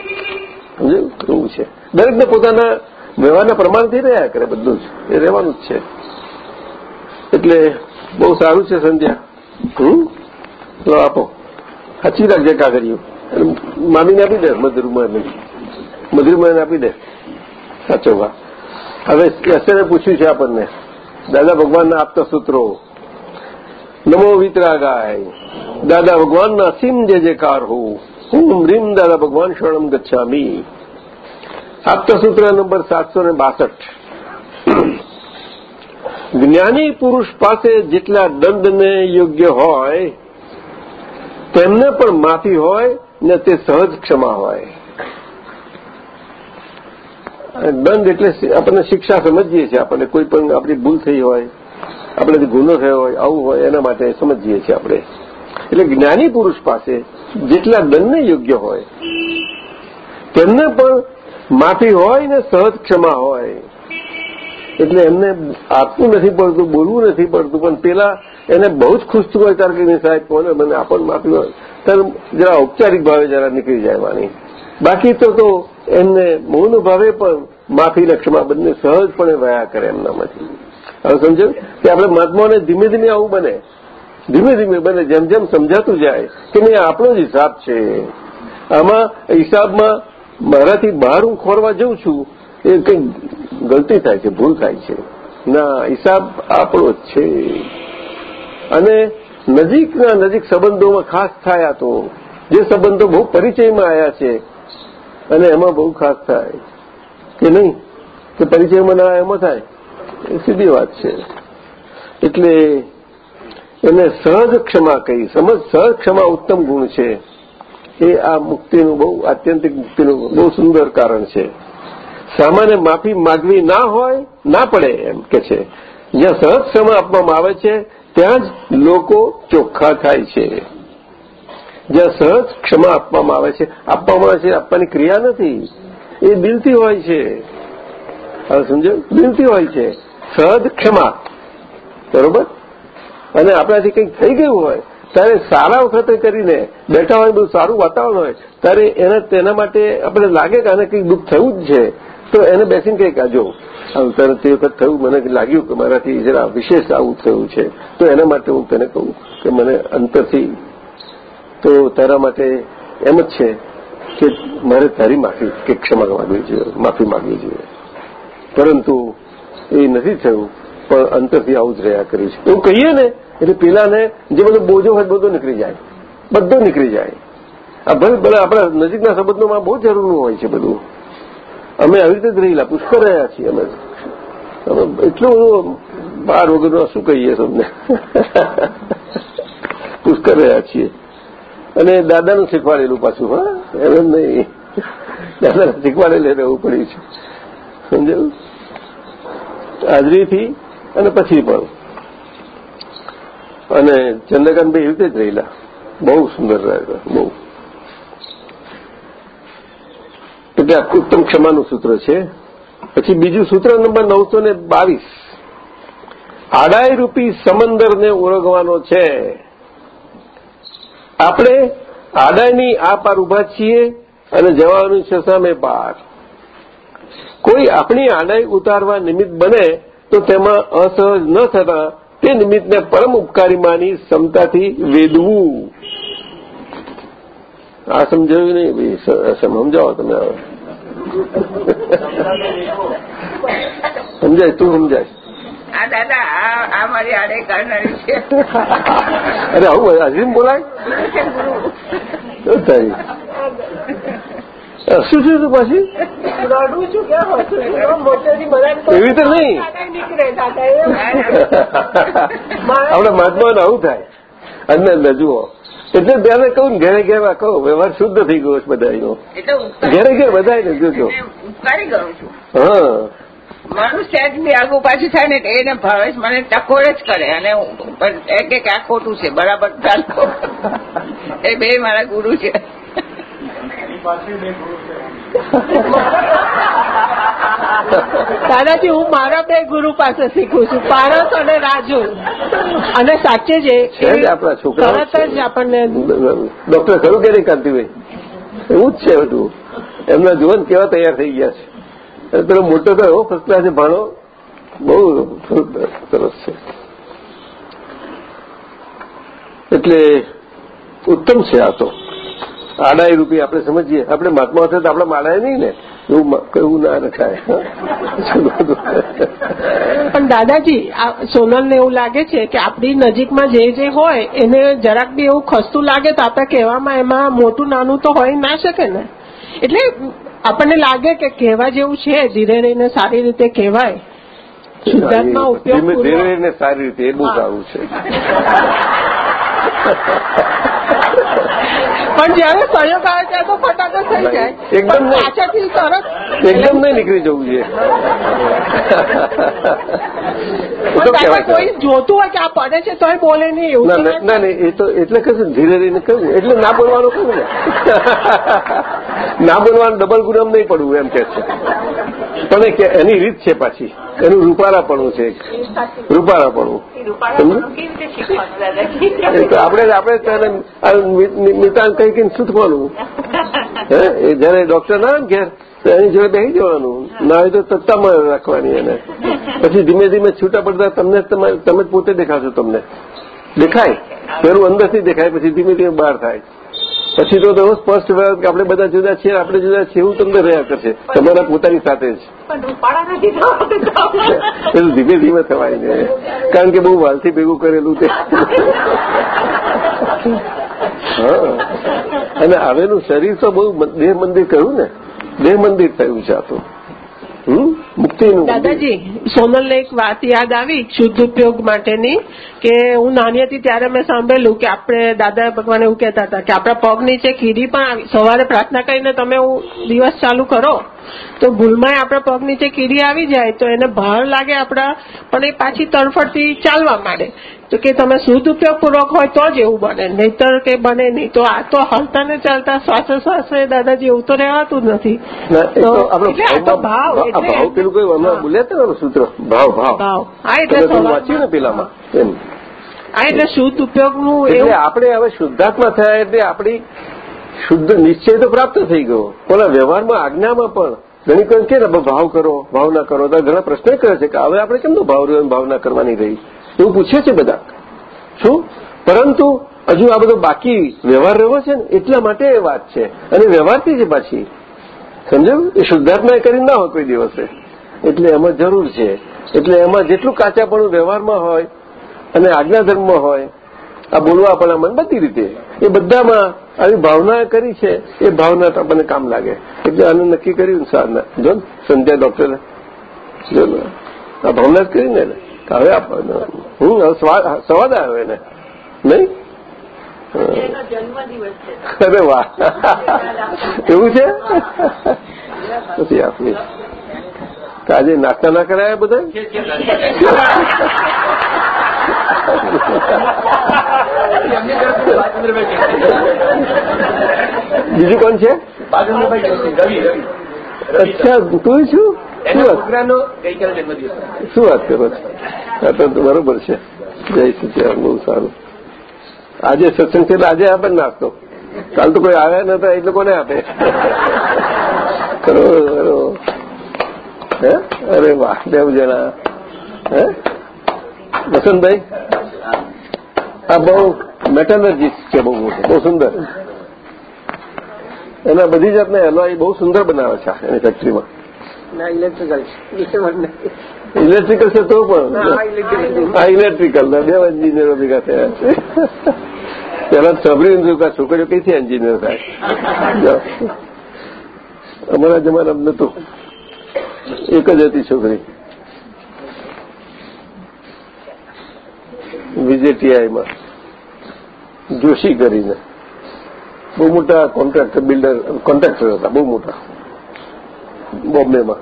સમજાયું? એવું છે. દરેકને પોતાના વ્યવહારના પ્રમાણથી રહ્યા કરે બધું જ. એ રહેવાનું જ છે. એટલે બહુ સારું છે સંધ્યા. હમ? તો આપો. સાચી રાખજે કાગળિયું. અને મામીને આપી દે મધુરમાં મધુરમાં આપી દે. સાચવવા હવે એસને પૂછ્યું છે આપણને, દાદા ભગવાનના આપતા સૂત્રો. નમો વિતરાગાય. દાદા ભગવાનના અસીમ જે જેકાર હું. હું રીમ દાદા ભગવાન શરણમ ગચ્છામી. આપતા સૂત્ર નંબર સાતસો ને બાસઠ. જ્ઞાની પુરુષ પાસે જેટલા દંડને યોગ્ય હોય તેમને પણ માફી હોય ને તે સહજ ક્ષમા હોય. દંડ એટલે આપણને શિક્ષા સમજીએ છીએ આપણને. કોઈ પણ આપણી ભૂલ થઈ હોય, આપણે ગુનો થયો હોય, આવું હોય, એના માટે સમજીએ છીએ આપણે. એટલે જ્ઞાની પુરુષ પાસે જેટલા દંડને યોગ્ય હોય, તેમને પણ માફી હોય ને સહજ ક્ષમા હોય. એટલે એમને આપવું નથી પડતું, બોલવું નથી પડતું, પણ પેલા એને બહુ જ ખુશ થયું હોય ત્યારે કે નહીં સાહેબ, કોને મને આપણને માફી હોય ત્યારે જરા ઔપચારિક ભાવે જરા નીકળી જાય વાણી. બાકી તો તો એમને મૌન ભાવે પણ માફી ને બંને સહજપણે વયા કરે એમનામાંથી. હવે સમજો કે આપણે મહાત્માઓને ધીમે ધીમે આવું બને. ધીમે ધીમે બને, જેમ જેમ સમજાતું જાય કે નહીં આપણો જ હિસાબ છે. આમાં હિસાબમાં મારાથી બહાર હું ખોરવા જઉં છું, એ કંઈક ગલતી થાય છે, ભૂલ થાય છે. ના, હિસાબ આપણો જ છે. અને નજીકના નજીક સંબંધોમાં ખાસ થાય તો, જે સંબંધો બહુ પરિચયમાં આવ્યા છે, અને એમાં બહુ ખાસ થાય. કે નહીં? કે પરિચયમાં ના એમાં થાય? એ સીધી વાત છે. એટલે એને સહજ ક્ષમા કહી, સમજ, સહજ ક્ષમા ઉત્તમ ગુણ છે. એ આ મુક્તિનું બહુ, આત્યંતિક મુક્તિનું બહુ સુંદર કારણ છે. સામાન્ય માફી માગવી ના હોય, ના પડે એમ કે છે. જ્યાં સહજ ક્ષમા આપવામાં આવે છે ત્યાં જ લોકો ચોખ્ખા થાય છે. જ્યાં સહજ ક્ષમા આપવામાં આવે છે. આપવામાં આવે છે, આપવાની ક્રિયા નથી. એ દિલથી હોય છે. હવે સમજો દિલથી હોય છે. સહજ ક્ષમા. બરોબર? અને આપણાથી કંઈક થઈ ગયું હોય, ત્યારે સારા વખતે કરીને બેઠા હોય બહુ સારું વાતાવરણ હોય, ત્યારે એના, તેના માટે આપણે લાગે કે આને કંઈક દુઃખ થયું જ છે. તો એને બેસીને કંઈક આજો આવું તે વખત થયું, મને લાગ્યું કે મારાથી જરા વિશેષ આવું થયું છે. તો એના માટે હું તને કહું કે મને અંતરથી તો તારા માટે એમ જ છે કે મારે તારી માફી, કે ક્ષમા માગવી જોઈએ, માફી માગવી જોઈએ. પરંતુ એ નથી થયું, પણ અંતરથી આવું જ રહ્યા કર્યું છે. એવું કહીએ ને, એટલે પેલાને જે બધો બોજો હોય બધો નીકળી જાય. બધો નીકળી જાય. આ ભલે ભલે આપણા નજીકના સંબંધોમાં બહુ જરૂરનું હોય છે બધું. અમે આવી રીતે જ રહેલા પુષ્કર રહ્યા છીએ અમે. એટલું બધું બાર વગરનું શું કહીએ તમને? પુષ્કર રહ્યા છીએ. અને દાદાનું શીખવાડેલું પાછું, હા? એમ નહીં. દાદાને શીખવાડેલે રહેવું પડ્યું છે. સમજાયું? હાજરીથી અને પછી પણ. અને ચંદ્રકાંતભાઈ એવી રીતે જ રહેલા. બહુ સુંદર રહેલા બહુ. એટલે આ ઉત્તમ ક્ષમાનું સૂત્ર છે. પછી બીજું સૂત્ર નંબર નવસો ને બાવીસ. આડાઈ રૂપી સમંદરને ઓળગવાનો છે. આપણે આડાઈની આ પાર ઊભા છીએ અને જવાનું છે સામે પાર. કોઈ આપણી આડાઈ ઉતારવા નિમિત્ત બને તો તેમાં અસહજ ન થતા તે નિમિત્તને પરમ ઉપકારી માની ક્ષમતાથી વેદવું. આ સમજાયું નહીં? સમજાવો તમે હવે. સમજાય? તું સમજાય. આ દાદા આ મારી આડે કરનારી છે. અરે આવું હજીમ બોલાય? શું થાય. શું થયું તું પાછી? રડું છું કે હસું મોટેથી બધા એવી તો નહીં. નીકળે દાદા એ આપણા મહાત્માને આવું થાય. અંદર અંદર જુઓ એટલે ત્યારે કહું ઘેરે ઘેર કહું વ્યવહાર શુદ્ધ થઈ ગયો છે બધાનો ઘેરે ઘેર બધાને જોજો. ઉપકારી છું. હા. મારું સેજ બી આગુ પાછું થાય ને એને ભાવેશ મને ટકોરે જ કરે. અને હું પણ એ કે કે આ ખોટું છે બરાબર ચાલો એ બે મારા ગુરુ છે. દાદાજી હું મારા બે ગુરુ પાસે શીખું છું પારસ અને રાજુ. અને સાચે જ આપણા છોકરા તરત જ આપણને ડોક્ટર ખરું કે નહીં કાંતિભાઈ? એવું જ છે બધું. એમના જીવન કેવા તૈયાર થઈ ગયા છે. પેલો મોટો તો એવો ફર્સ્ટ ક્લાસ ભાણો. બહુ સરસ છે. એટલે ઉત્તમ છે આ તો. આડાઈ રૂપી આપણે સમજીએ. આપણે મહાત્મા હશે તો આપણે માડાય નહીં ને? એવું એવું ના રખાય. પણ દાદાજી આ સોનલને એવું લાગે છે કે આપણી નજીકમાં જે જે હોય એને જરાક બી એવું ખસતું લાગે તો આપણે કહેવામાં એમાં મોટું નાનું તો હોય ના શકે ને? એટલે આપણને લાગે કે કહેવા જેવું છે ધીરે રહીને સારી રીતે કહેવાય. શુદ્ધાત્મા ઉપયોગ ધીરે રહીને સારી રીતે એ બહુ સારું છે. પણ જયારે સહયોગ આવે ત્યારે તો ફટાકો થઈ જાય એકદમ. પાછળથી તરત એકદમ નહીં નીકળી જવું જોઈએ એ તો પણ દાદા કહેવાય કોઈ જોતું હોય કે આ પડે છે તોય બોલે નહીં એવું ના તો ના ના ના નહીં, એ તો એટલે કશું ધીરે રહીને કહ્યું એટલે ના બોલવાનું કહ્યું ને. ના બોલવાનું ડબલ ગુનામ નહીં પડવું એમ કે છે. પણ એની રીત છે પાછી. એનું રૂપારાપણું છે. રૂપારાપણું. તો આપણે આપણે મિતાન કઈ કઈ શીખવાનું હે? એ જયારે ડોક્ટર ના ઘેર એની જોડે બેસી જવાનું. ના હોય તો તત્તામાં રાખવાની એને. પછી ધીમે ધીમે છૂટા પડતા તમને તમે પોતે દેખાશો તમને. દેખાય. પેલું અંદરથી દેખાય પછી ધીમે ધીમે બહાર થાય. પછી તો એવું સ્પષ્ટ કે આપણે બધા જુદા છીએ આપણે જુદા છીએ એવું તમને રહ્યા કરશે. તમારા પોતાની સાથે જ. પેલું ધીમે ધીમે થવાય ને. કારણ કે બહુ વાલથી ભેગું કરેલું તે. હા. અને હવેનું શરીર તો બહુ દેહ મંદિર કહ્યું ને. દેહ મંદિર થયું છે આ તો. મુક્તિનું દાદાજી, સોનલને એક વાત યાદ આવી શુદ્ધ ઉપયોગ માટેની, કે હું નાની હતી ત્યારે મેં સાંભળેલું કે આપણે દાદા ભગવાન એવું કહેતા હતા કે આપણા પગ નીચે કીડી પણ સવારે પ્રાર્થના કરીને તમે દિવસ ચાલુ કરો. તો ભૂલમાં આપણા પગ નીચે કીડી આવી જાય તો એને ભાર લાગે આપણા પણ એ પાછી તડફડથી ચાલવા માંડે. તો કે તમે શુદ્ધ ઉપયોગ પૂર્વક હોય તો જ એવું બને. નહીતર કે બને નહીં. તો આ તો હલતા ને ચાલતા શ્વાસે શ્વાસે દાદાજી એવું તો રહેવાતું નથી. ભાવ પેલું હમણાં બોલ્યા સૂત્ર? ભાવ ભાવ. ભાવ. હા એટલે વાંચ્યું ને પેલામાં? આ એટલે શુદ્ધ ઉપયોગનું એટલે આપણે હવે શુદ્ધાત્મા થયા એટલે આપણી શુદ્ધ નિશ્ચય તો પ્રાપ્ત થઈ ગયો. પણ વ્યવહારમાં આજ્ઞામાં પણ ઘણી કહે કે ભાવ કરો ભાવ ના કરો? તો ઘણા પ્રશ્ન કરે છે કે હવે આપણે કેમનો ભાવ રહ્યો એમ ભાવ કરવાની રહી? એવું પૂછે છે બધા. શું? પરંતુ હજુ આ બધો બાકી વ્યવહાર રહ્યો છે ને, એટલા માટે એ વાત છે. અને વ્યવહારથી છે પાછી. સમજાયું? એ શુદ્ધાત્મા એ કરી ના હોય કોઈ દિવસે. એટલે એમાં જરૂર છે. એટલે એમાં જેટલું કાચાપણું વ્યવહારમાં હોય અને આજ્ઞાધર્મમાં હોય આ બોલવા પણ બધી રીતે. એ બધામાં આવી ભાવના કરી છે એ ભાવના આપણને કામ લાગે. એટલે આને નક્કી કર્યું ને સારના જો સંધ્યા ડોક્ટરે જો આ ભાવના જ કરી ને હવે હું હવે સ્વાદ સ્વાદ આવ્યો એને. નહીં. અરે વાહ. એવું છે? પછી આપણી આજે નાસ્તા ના કરાયા બધા? બીજું કોણ છે? અચ્છા તું છું શું વાત? શું વાત કરો છો? તો બરોબર છે. જય સચિદાન બહુ સારું. આજે સત્સંગ છે આજે આપે ને નાસ્તો. કાલ તો કોઈ આવ્યા નતા એ લોકોને આપે. કરો કરો. હે? અરે વાહ દેવ જણા. હે? વસંતભાઈ? આ બહુ મેટલર્જીસ્ટ છે બહુ મોટો બહુ સુંદર. એના બધી જાતના એલોય બહુ સુંદર બનાવે છે એની ફેક્ટરીમાં ઇલેક્ટ્રિકલ છે. તો પણ. આ ઇલેક્ટ્રિકલ બે એન્જિનિયરો ભેગા થયા છે. પેલા સાંભળ્યું હતું કે છોકરીઓ કઈથી એન્જિનિયર થાય. અમારા જમાનામાં નતું એક જ હતી છોકરી. વિજેટીઆઈમાં જોશી કરીને. બહુ મોટા કોન્ટ્રાક્ટર બિલ્ડર કોન્ટ્રાક્ટર હતા, બહુ મોટા. બોમ્બેમાં.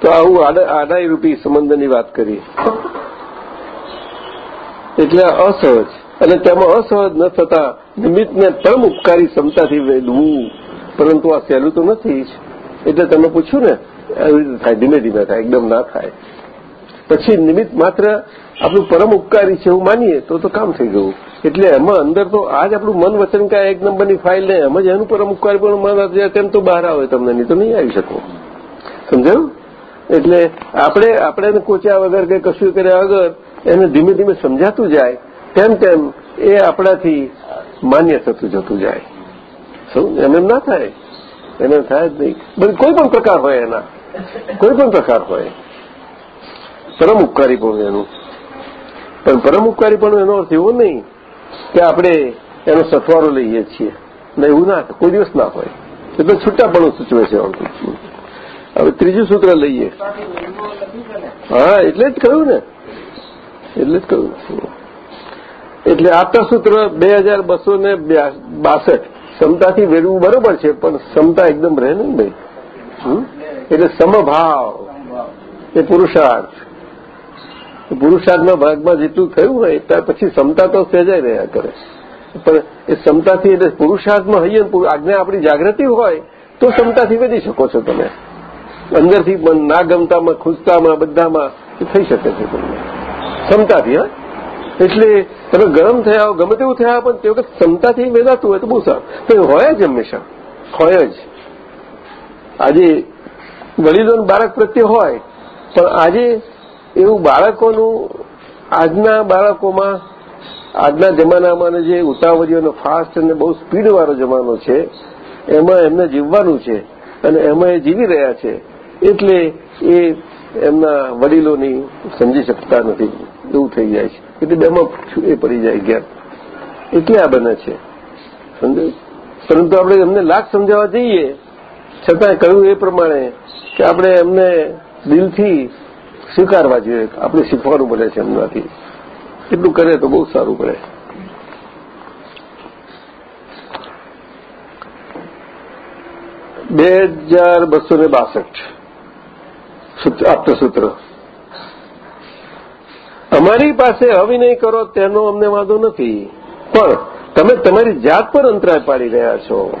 તો આવું આડા- આડાઈ રૂપી સંબંધની વાત કરી એટલે અસહજ. અને તેમાં અસહજ ન થતા નિમિત્તને પરમ ઉપકારી ક્ષમતાથી વેદવું પરંતુ આ સહેલું તો નથી જ. એટલે તમે પૂછ્યું ને, આવી રીતે થાય, ધીમે ધીમે થાય, એકદમ ના થાય. પછી નિમિત્ત માત્ર આપણું પરમ ઉપકારી છે એવું માનીએ, તો તો કામ થઈ ગયું. એટલે એમાં અંદર તો આજ આપણું મન વચન કા એક નંબરની ફાઇલ ને એમ જ એનું પરમ ઉપકારી પણ મન તેમ તો બહાર આવે તમને, નહીં તો નહીં આવી શકો. સમજાયું? એટલે આપણે આપણે કોચ્યા વગર કે કશું કર્યા વગર એને ધીમે ધીમે સમજાતું જાય, તેમ તેમ એ આપણાથી માન્ય થતું જતું જાય. એને ના થાય? એને થાય જ નહીં. કોઈ પણ પ્રકાર હોય એના. કોઈ પણ પ્રકાર હોય. પરમ ઉપકારીપણું એનું. પણ પરમ ઉપકારીપણું એનો અર્થ એવો નહીં કે આપણે એનો સથવારો લઈએ છીએ. ને એવું ના કોઈ દિવસ ના હોય. એ તો છૂટાપણું સૂચવે છે હવે ત્રીજું સૂત્ર લઈએ. હા, એટલે જ કહ્યું ને. એટલે જ કહ્યું. એટલે આપતા સૂત્ર બે હજાર બસો ને બાસઠ. ક્ષમતાથી વેરવું બરોબર છે, પણ ક્ષમતા એકદમ રહે નહીં ભાઈ. એટલે સમભાવ. એ પુરુષાર્થ. પુરુષાર્થના ભાગમાં જેટલું થયું હોય, ત્યાર પછી ક્ષમતા તો સહેજાઈ રહ્યા કરે. પણ એ ક્ષમતાથી એટલે પુરુષાર્થમાં હૈયે આજ્ઞા આપણી જાગૃતિ હોય, તો ક્ષમતાથી વધી શકો છો તમે. અંદરથી ના ગમતામાં, ખુશતામાં, બધામાં થઈ શકે છે તમને. ક્ષમતાથી હા? એટલે તમે ગરમ થયા ગમે તેવું થયા પણ તે વખત ક્ષમતાથી વેદાતું હોય તો બહુ સારું. તો હોય જ હંમેશા. હોય જ. આજે વડીલોનું બાળક પ્રત્યે હોય, પણ આજે એવું બાળકોનું આજના બાળકોમાં, આજના જમાનામાં જે ઉતાવળીઓનો ફાસ્ટ અને બહુ સ્પીડવાળો જમાનો છે, એમાં એમને જીવવાનું છે અને એમાં એ જીવી રહ્યા છે, એટલે એ એમના વડીલોની સમજી શકતા નથી એવું થઈ જાય છે. એટલે બેમાં એ પડી જાય ગેર એટલે આ બને છે. સમજાયું પરંતુ આપણે એમને લાખ સમજાવવા જઈએ છતાં કહ્યું એ પ્રમાણે કે આપણે એમને દિલથી સ્વીકારવા જોઈએ. આપણે શીખવાનું પડે છે એમનાથી. એટલું કરે તો બહુ સારું પડે. બે હજાર બસો ને બાસઠ આપતસૂત્ર. અમારી પાસે અવિનય કરો તેનો અમને વાંધો નથી. પણ તમે તમારી જાત પર અંતરાય પાડી રહ્યા છો.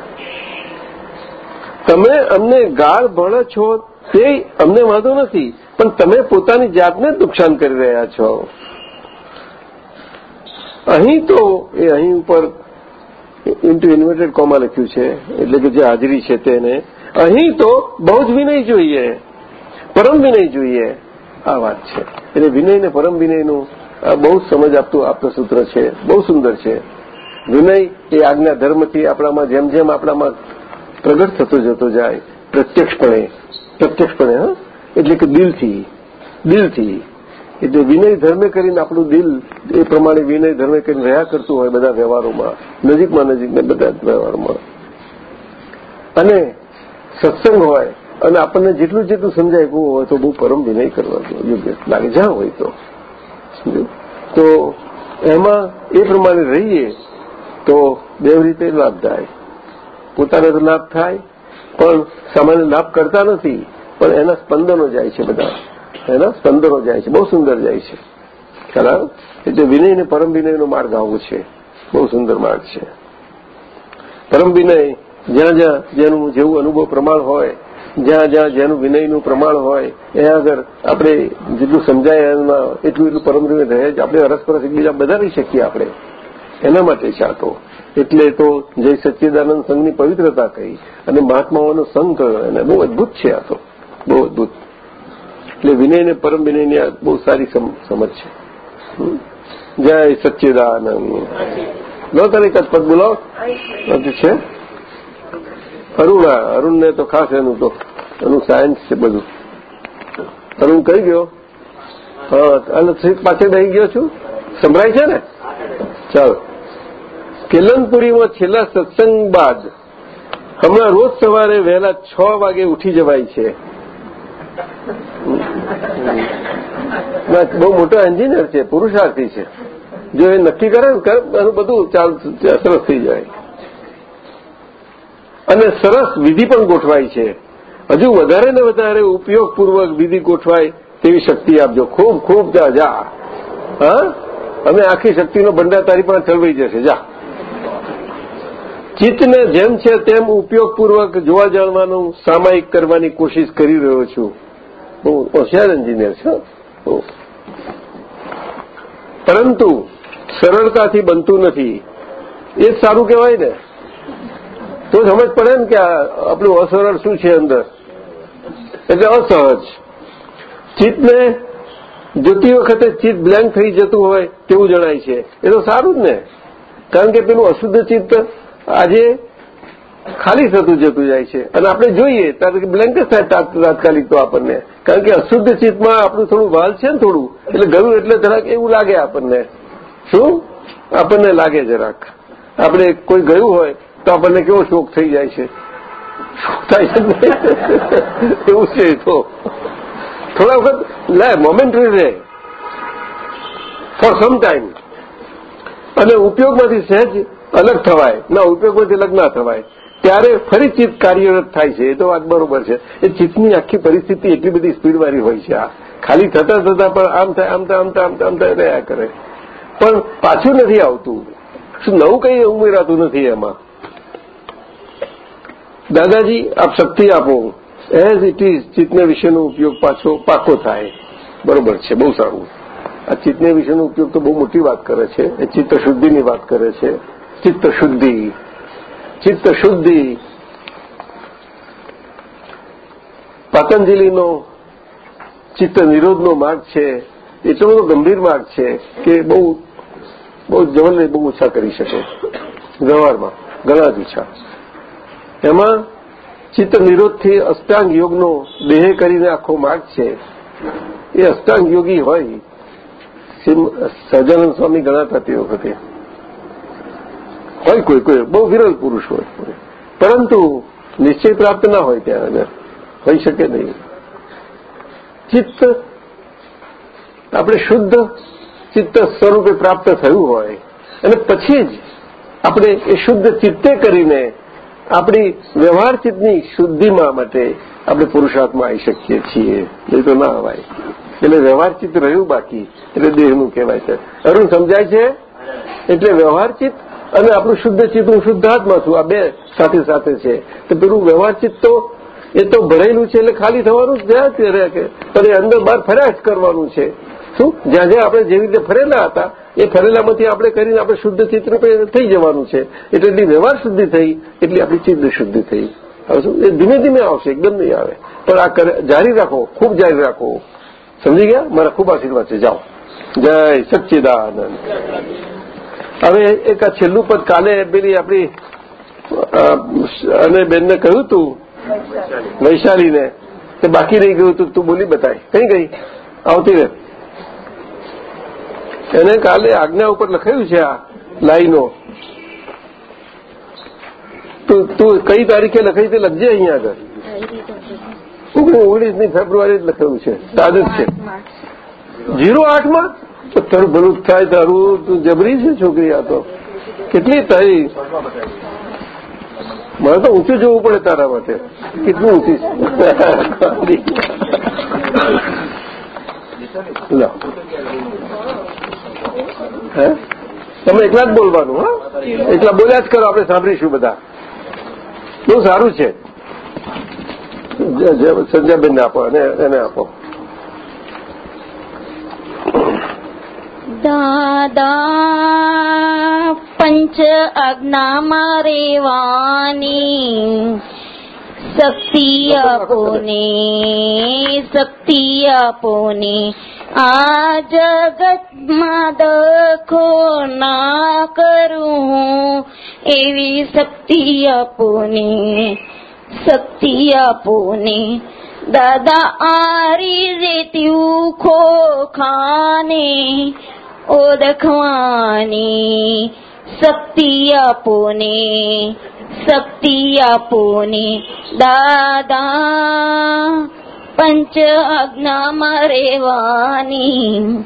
તમે અમને ગાળ ભણો છો તે અમને વાંધો નથી. પણ તમે પોતાની જાતને નુકસાન કરી રહ્યા છો. અહીં તો એ અહીં ઉપર ઇન્ટુ ઇન્વર્ટેડ કોમાં લખ્યું છે, એટલે કે જે હાજરી છે તેને. અહીં તો બહુ જ વિનય જોઈએ. પરમ વિનય જોઈએ. આ વાત છે. એટલે વિનય ને પરમ વિનયનું બહુ સમજ આપતું આપતું સૂત્ર છે. બહુ સુંદર છે. વિનય એ આજ્ઞા ધર્મથી આપણામાં જેમ જેમ આપણામાં પ્રગટ થતો જતો જાય, પ્રત્યક્ષપણે પ્રત્યક્ષપણે, હા? એટલે કે દિલથી દિલથી. એટલે વિનય ધર્મે કરીને આપણું દિલ, એ પ્રમાણે વિનય ધર્મે કરીને રહ્યા કરતું હોય બધા વ્યવહારોમાં, નજીકમાં નજીક ને બધા વ્યવહારોમાં. અને સત્સંગ હોય, અને આપણને જેટલું જેટલું સમજાય હોય તો બહુ પરમ વિનય કરવાનો યોગ્ય લાગે. જ્યાં હોય તો. તો એમાં એ પ્રમાણે રહીએ તો બે રીતે લાભદાયક પોતાને તો લાભ થાય, પણ સામાન્ય લાભ કરતા નથી. પણ એના સ્પંદનો જાય છે બધા. એના સ્પંદનો જાય છે. બહુ સુંદર જાય છે. ખ્યાલ એટલે વિનય ને પરમ વિનયનો માર્ગ આવો છે. બહુ સુંદર માર્ગ છે. પરમ વિનય, જ્યાં જ્યાં જેનું જેવું અનુભવ પ્રમાણ હોય, જ્યાં જ્યાં જેનું વિનયનું પ્રમાણ હોય, એ આગળ આપણે જેટલું સમજાય એમાં એટલું એટલું પરમ વિનય રહે જ આપણે અરસપરસ એકબીજા વધારી શકીએ આપણે. એના માટે ચાતો એટલે તો જય સચ્ચિદાનંદ સંઘની પવિત્રતા કહી અને મહાત્માઓનો સંઘ કહ્યો એને બહુ અદભુત છે આ તો. બહુ અદભુત એટલે વિનય ને પરમ વિનયની આ બહુ સારી સમજ છે. જય સચ્ચિદાનંદ. લો તારી પદ બોલો. છે? અરુણા, અરુણને તો ખાસ એનું તો એનું સાયન્સ છે બધું. અરુણ કઈ ગયો? હા, અને પાછળ બેસી ગયો છું. સંભળાય છે ને? ચાલો. કેલનપુરીમાં છેલ્લા સત્સંગ બાદ હમણાં રોજ સવારે વહેલા છ વાગે ઉઠી જવાય છે. બહુ મોટો એન્જિનિયર છે, પુરુષાર્થી છે. જો એ નક્કી કરે એનું બધું ચાલ, સરસ થઈ જાય. અને સરસ વિધિ પણ ગોઠવાય છે. હજુ વધારે ને વધારે ઉપયોગપૂર્વક વિધિ ગોઠવાય તેવી શક્તિ આપજો. ખૂબ ખૂબ જા જા. હા? અને આખી શક્તિનો ભંડાર તારી પણ ઠલવાઈ જશે. જા. ચિત્તને જેમ છે તેમ ઉપયોગપૂર્વક જોવા જાણવાનું, સામાયિક કરવાની કોશિશ કરી રહ્યો છું. બહુ હોશિયાર એન્જિનિયર છે. પરંતુ સરળતાથી બનતું નથી. એ જ સારું કહેવાય ને. તો સમજ પડે ને કે આપણું અસરળ શું છે અંદર? એટલે અસહજ. ચિત્તને જોતી વખતે ચિત્ત બ્લેન્ક થઈ જતું હોય તેવું જણાય છે. એ તો સારું જ ને. કારણ કે પેલું અશુદ્ધ ચિત્ત આજે ખાલી થતું જતું જાય છે. અને આપણે જોઈએ ત્યારે બ્લેન્કેટ થાય તાત્કાલિક તો આપણને. કારણ કે અશુદ્ધ ચિત્તમાં આપણું થોડું વાલ છે ને થોડું, એટલે ગયું એટલે જરાક એવું લાગે આપણને. શું? આપણને લાગે જરાક. આપણે કોઈ ગયું હોય, તો આપણને કેવો શોખ થઈ જાય છે. થાય છે એવું છે તો. થોડા વખત, લે મોમેન્ટરી રહે ફોર સમ ટાઈમ અને ઉપયોગમાંથી સહેજ અલગ થવાય. ના, ઉપયોગમાંથી અલગ ના થવાય. ત્યારે ફરી ચિત્ત કાર્યરત થાય છે, એ તો વાત બરોબર છે. એ ચિત્તની આખી પરિસ્થિતિ એટલી બધી સ્પીડવાળી હોય છે, આ. ખાલી થતા થતા પણ આમ થાય આમ થાય આમ થાય, આમ રહ્યા કરે. પણ પાછું નથી આવતું. શું નવું કંઈ ઉમેરાતું નથી એમાં? દાદાજી, આપ શક્તિ આપો. એઝ ઇટ ઇઝ ચિત્તને વિશેનો ઉપયોગ પાછો પાકો થાય. બરોબર છે, બહુ સારું. આ ચિત્તને વિશેનો ઉપયોગ તો બહુ મોટી વાત કરે છે. એ ચિત્ત શુદ્ધિની વાત કરે છે. ચિત્ત શુદ્ધિ ચિત્ત શુદ્ધિ પતંજલિનો ચિત્ત નિરોધનો માર્ગ છે એટલો બધો ગંભીર માર્ગ છે કે બહુ બહુ જવલ્લે બહુ ઓછા કરી શકે. વ્યવહારમાં ઘણા જ ઓછા એમાં ચિત્ત નિરોધથી અષ્ટાંગ યોગનો દેહ કરીને આખો માર્ગ છે. એ અષ્ટાંગ યોગી હોય સહજાનંદ સ્વામી ગણાતા તે વખતે. હોય કોઈ કોઈ. બહુ વિરલ પુરુષ હોય પરંતુ નિશ્ચય પ્રાપ્ત ના હોય ત્યાં આગળ. હોઈ શકે નહીં. ચિત્ત આપણે શુદ્ધ ચિત્ત સ્વરૂપે પ્રાપ્ત થયું હોય અને પછી જ આપણે એ શુદ્ધ ચિત્તે કરીને આપણી વ્યવહાર ચિત્તની શુદ્ધિમાં માટે આપણે પુરુષાર્થમાં આવી શકીએ છીએ. એ તો ના અવાય. એટલે વ્યવહાર ચિત્ત રહ્યું બાકી. એટલે દેહનું કહેવાય છે. અરુણ સમજાય છે? એટલે વ્યવહાર ચિત્ત અને આપણું શુદ્ધ ચિત્ત, હું છું, આ બે સાથે સાથે છે. તો પેલું વ્યવહાર ચિત્ત એ તો ભરેલું છે એટલે ખાલી થવાનું જ રહ્યા કે. પણ અંદર બહાર ફર્યા જ કરવાનું છે. શું? જ્યાં જ્યાં આપણે જેવી રીતે ફરેલા હતા, એ ફરેલામાંથી આપણે કરીને આપણે શુદ્ધ ચિત્તરૂપે થઈ જવાનું છે. એટલે એટલી વ્યવહાર શુદ્ધિ થઈ, એટલી આપણી ચિત્ત શુદ્ધિ થઈ. હવે શું? એ ધીમે ધીમે આવશે, એકદમ નહીં આવે. પણ આ જારી રાખો, ખૂબ જારી રાખો. સમજી ગયા? મારા ખૂબ આશીર્વાદ છે. જાઓ. જય સચ્ચિદાનંદ. હવે એક આ છેલ્લું પદ કાલે પેલી આપણી અને બેનને કહ્યું તું વૈશાલીને કે બાકી રહી ગયું તું તું બોલી બતાય. કઈ ગઈ? આવતી રહે. એને કાલે આજ્ઞા ઉપર લખાયું છે આ લાઈનો. તું કઈ તારીખે લખાઈ તે લખજે અહીંયા આગળ. ઓગણીસમી ફેબ્રુઆરી જ લખાયું છે. સાદું છે. જીરો આઠમાં? તારું ભલું થાય તારું, તું જબરી છે છોકરી આ તો. કેટલી થઈ? મારે તો ઊંચું જોવું પડે તારા માટે. કેટલું ઊંચી હે? તમે એકલા જ બોલવાનું, હા? એકલા બોલ્યા જ કરો, આપણે સાંભળીશું બધા. બહુ સારું છે. સંજયબેનને આપો, અને એને આપો. દાદા પંચ આજ્ઞામાં રેવાની શક્તિ આપોને શક્તિ આપોને આ જગતમાં દખો ના કરું એવી શક્તિ આપોને શક્તિ આપોને દાદા આરી રેત્યું ખો ખાને ઓળખવાની શક્તિ આપોને શક્તિ આપોને, દાદા, પંચ આજ્ઞામાં રહેવાની.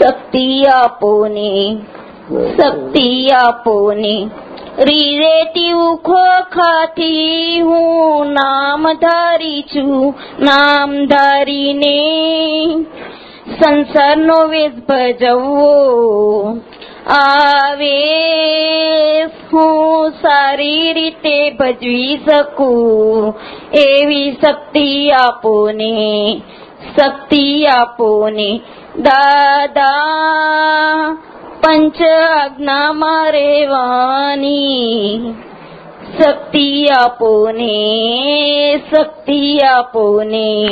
શક્તિ આપોને શક્તિ આપોને. રીરેતી ઉખો ખાતી હું, નામ ધારી છું, નામ ધારીને. સંસારનો વેશ ભજવવો. આવે હું સારી રીતે ભજવી શકું. એવી શક્તિ આપોને શક્તિ આપોને. દાદા, પંચ આજ્ઞામાં રહેવાની. શક્તિ આપોને શક્તિ આપોને.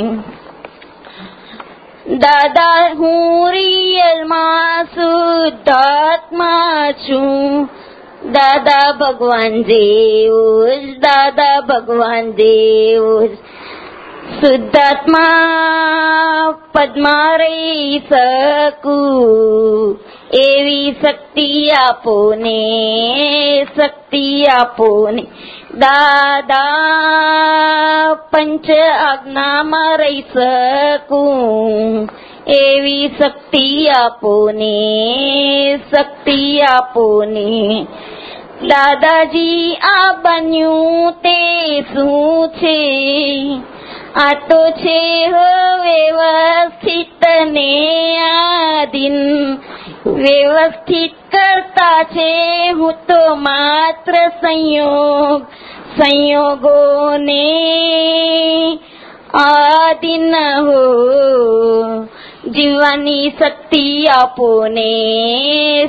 દાદા, હું રિયલમાં શુદ્ધાત્મા છું દાદા ભગવાન જેવું દાદા ભગવાન જેવું શુદ્ધાત્મા પદમાં રહી શકું. એવી શક્તિ આપોને શક્તિ આપોને દાદા પંચ આજ્ઞામાં રહી શકું એવી શક્તિ આપોને શક્તિ આપોને દાદાજી આ બન્યું તે શું છે આ તો છે વ્યવસ્થિત ને આધીન વ્યવસ્થિત કરતા છે હું તો માત્ર સંયોગ, સંયોગોને. આધીન હો, જીવવાની શક્તિ આપો ને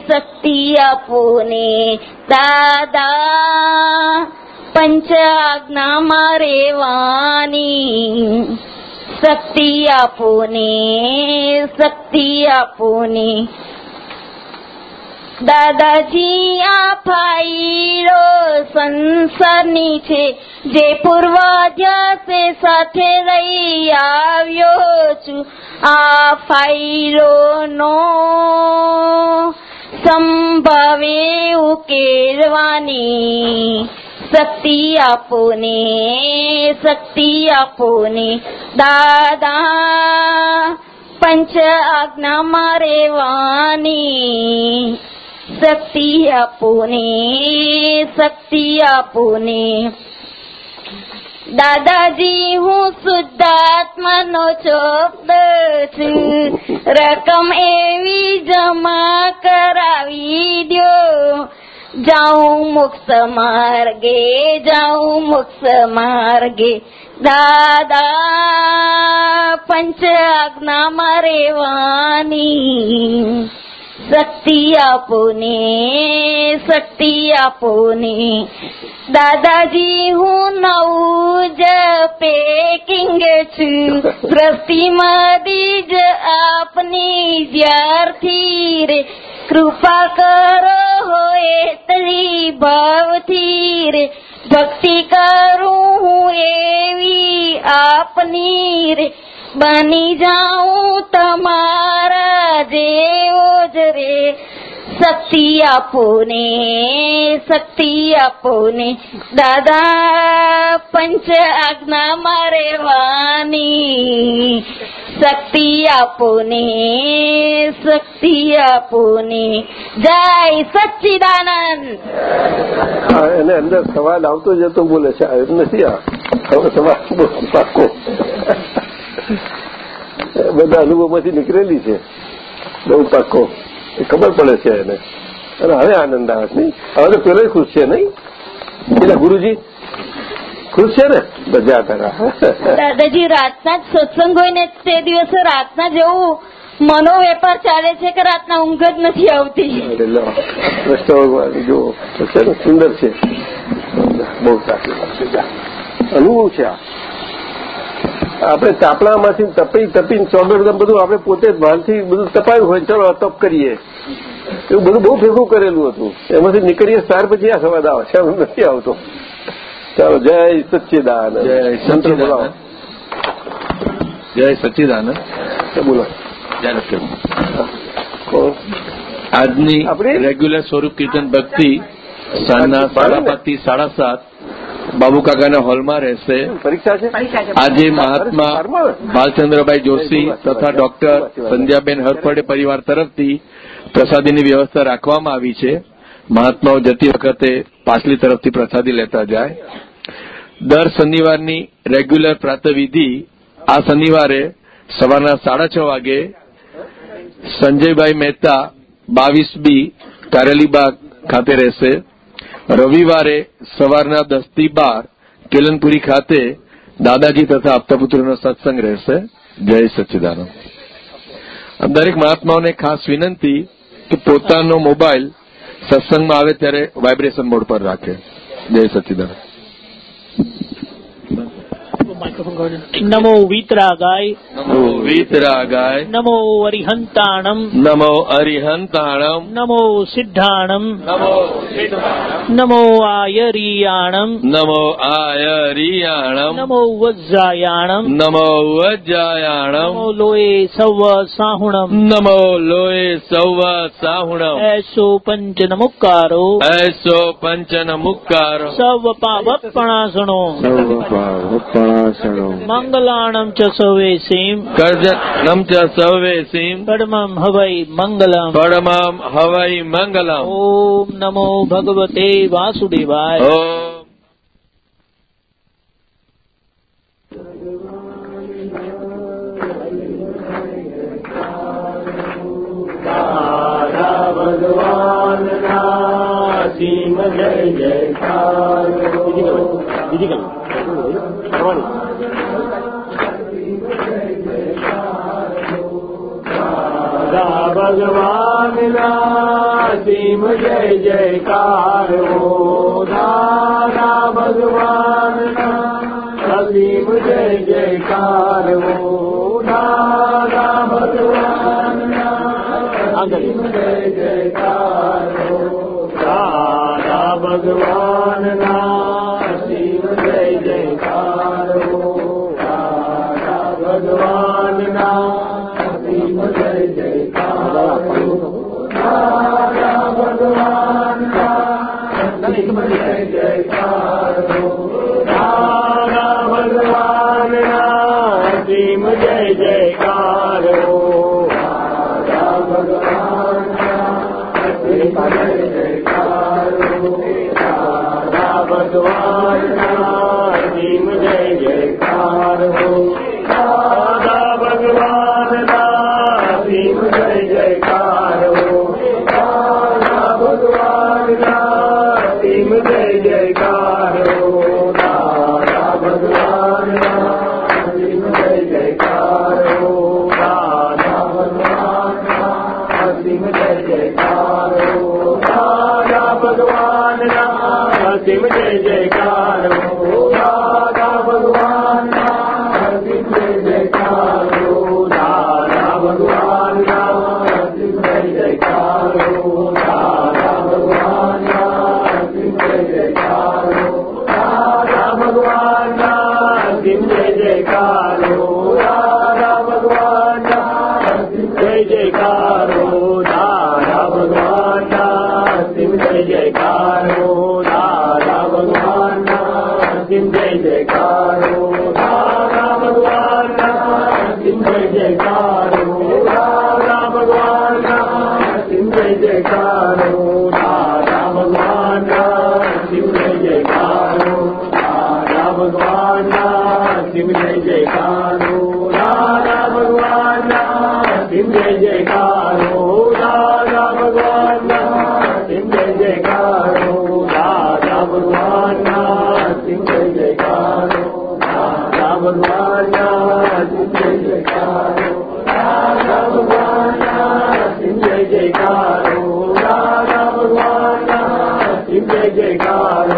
શક્તિ આપો ને દાદા પંચ આજ્ઞામાં રેવાની શક્તિ આપો ને શક્તિ આપો ને. દાદાજી, આ ફાઈલો સંસારની છે. જે પૂર્વાધ્યાસે સાથે લઈ આવ્યો છું. આ ફાઈલો નો સંભાવે ઉકેલવાની શક્તિ આપોને શક્તિ આપોને. દાદા, પંચ આજ્ઞામાં રેવાની શક્તિ આપોને શક્તિ આપો ને દાદાજી હું શુદ્ધાત્માનો શબ્દ છું રકમ એવી જમા કરાવી દ્યો જાઉં મોક્ષ માર્ગે જાઉં મોક્ષ માર્ગે દાદા પંચ આજ્ઞામાં રેવાની શક્તિ આપોને શક્તિ આપોને દાદાજી હું નવું જ પેકિંગ છું દ્રષ્ટિમાં જ આપની જ્યારથી રે કૃપા કરો હોય એટલી ભાવથી રે ભક્તિ કરું હું એવી આપની રે બની જાઉં તમારા જેવો જ રે. શક્તિ આપોને શક્તિ આપોને. દાદા, પંચ આજ્ઞામાં રહેવાની. શક્તિ આપોને શક્તિ આપોને. જય સચ્ચિદાનંદ. એને અંદર સવાલ આવતો જતો બોલે છે નથી આ. સવાલ પાકો. બધા અનુભવમાંથી નીકળેલી છે. બહુ પાકો. એ ખબર પડે છે એને. અને હવે આનંદ આવે નહીં હવે તો પેલો ખુશ છે નહીં? પેલા ગુરુજી? ખુશ છે ને? બધા તારા. દાદાજી રાતના જ સત્સંગ હોય ને તે દિવસે રાતના જેવું મનો વેપાર ચાલે છે કે રાતના ઊંઘ જ નથી આવતી? ને સુંદર છે. બહુ સાચી જા. અનુભવ છે આ. આપણે તાપણામાંથી તપી તપીને ચોગડ બધું આપણે પોતે ભાનથી બધું તપાયું હોય ચલો તપ કરીએ. એવું બધું બહુ ભેગું કરેલું હતું. એમાંથી નીકળીએ ત્યાર પછી આ સવાદ આવે છે નથી આવતો. ચાલો જય સચ્ચિદાન જય સચ્ચિદાનંદ. જય સચ્ચિદાનંદ. બોલો. આજની રેગ્યુલર સ્વરૂપ કીર્તન ભક્તિ સાંજના સાડા પાંચથી સાડા સાત બાબુ કાકાના હોલમાં રહેશે. પરીક્ષા છે? આજે મહાત્મા ભાલચંદ્રભાઈ જોશી તથા ડોક્ટર સંધ્યાબેન હરફળે પરિવાર તરફથી પ્રસાદીની વ્યવસ્થા રાખવામાં આવી છે. મહાત્માઓ જતી વખતે પાછલી તરફથી પ્રસાદી લેતા જાય. દર શનિવારની રેગ્યુલર પ્રાતવિધિ આ શનિવારે સવારના સાડા છ વાગે સંજયભાઈ મહેતા બાવીસ બી કારેલીબાગ ખાતે રહેશે. રવિવારે સવારના દસથી બાર કેલનપુરી ખાતે દાદાજી તથા આપતાપુત્રનો સત્સંગ રહેશે. જય સચ્ચિદાનંદ. દરેક મહાત્માઓને ખાસ વિનંતી કે પોતાનો મોબાઈલ સત્સંગમાં આવે ત્યારે વાઇબ્રેશન મોડ પર રાખે. જય સચ્ચિદાનંદ. નમો વિતરાગાય નમો વીતરાગાય નમો અરિહંતાણમ નમો અરિહંતાણમ નમો સિદ્ધાણમ નમો નમો આયરિયાણમ નમો આયરિયાણમ નમો વજ્જાયાણમ નમો વજ્જાયાણમ નમો લોએ સવ સાહુણમ નમો લોએ સૌવ સાહુણમ એસો પંચ નમુકારો એસો પંચન મુક્કાર સવ પાવપણાસણો વાસણો મંગલાણમ ચ સવેસીમ કર્જનમ ચ સવેસીમ પડમમ હવૈ મંગલમ। પડમમ હવૈ મંગલમ। ઓમ નમો ભગવતે વાસુદેવાય। ભગવાન ના સિંહ જય જયકાર. બીજી કલાક ભગવાન નાસીમ જય જયકાર હો દાદા ભગવાન નસીમ જય જયકાર હો દાદા ભગવાન જય જયકાર જયકારો રાધા ભગવાન જય જયકારો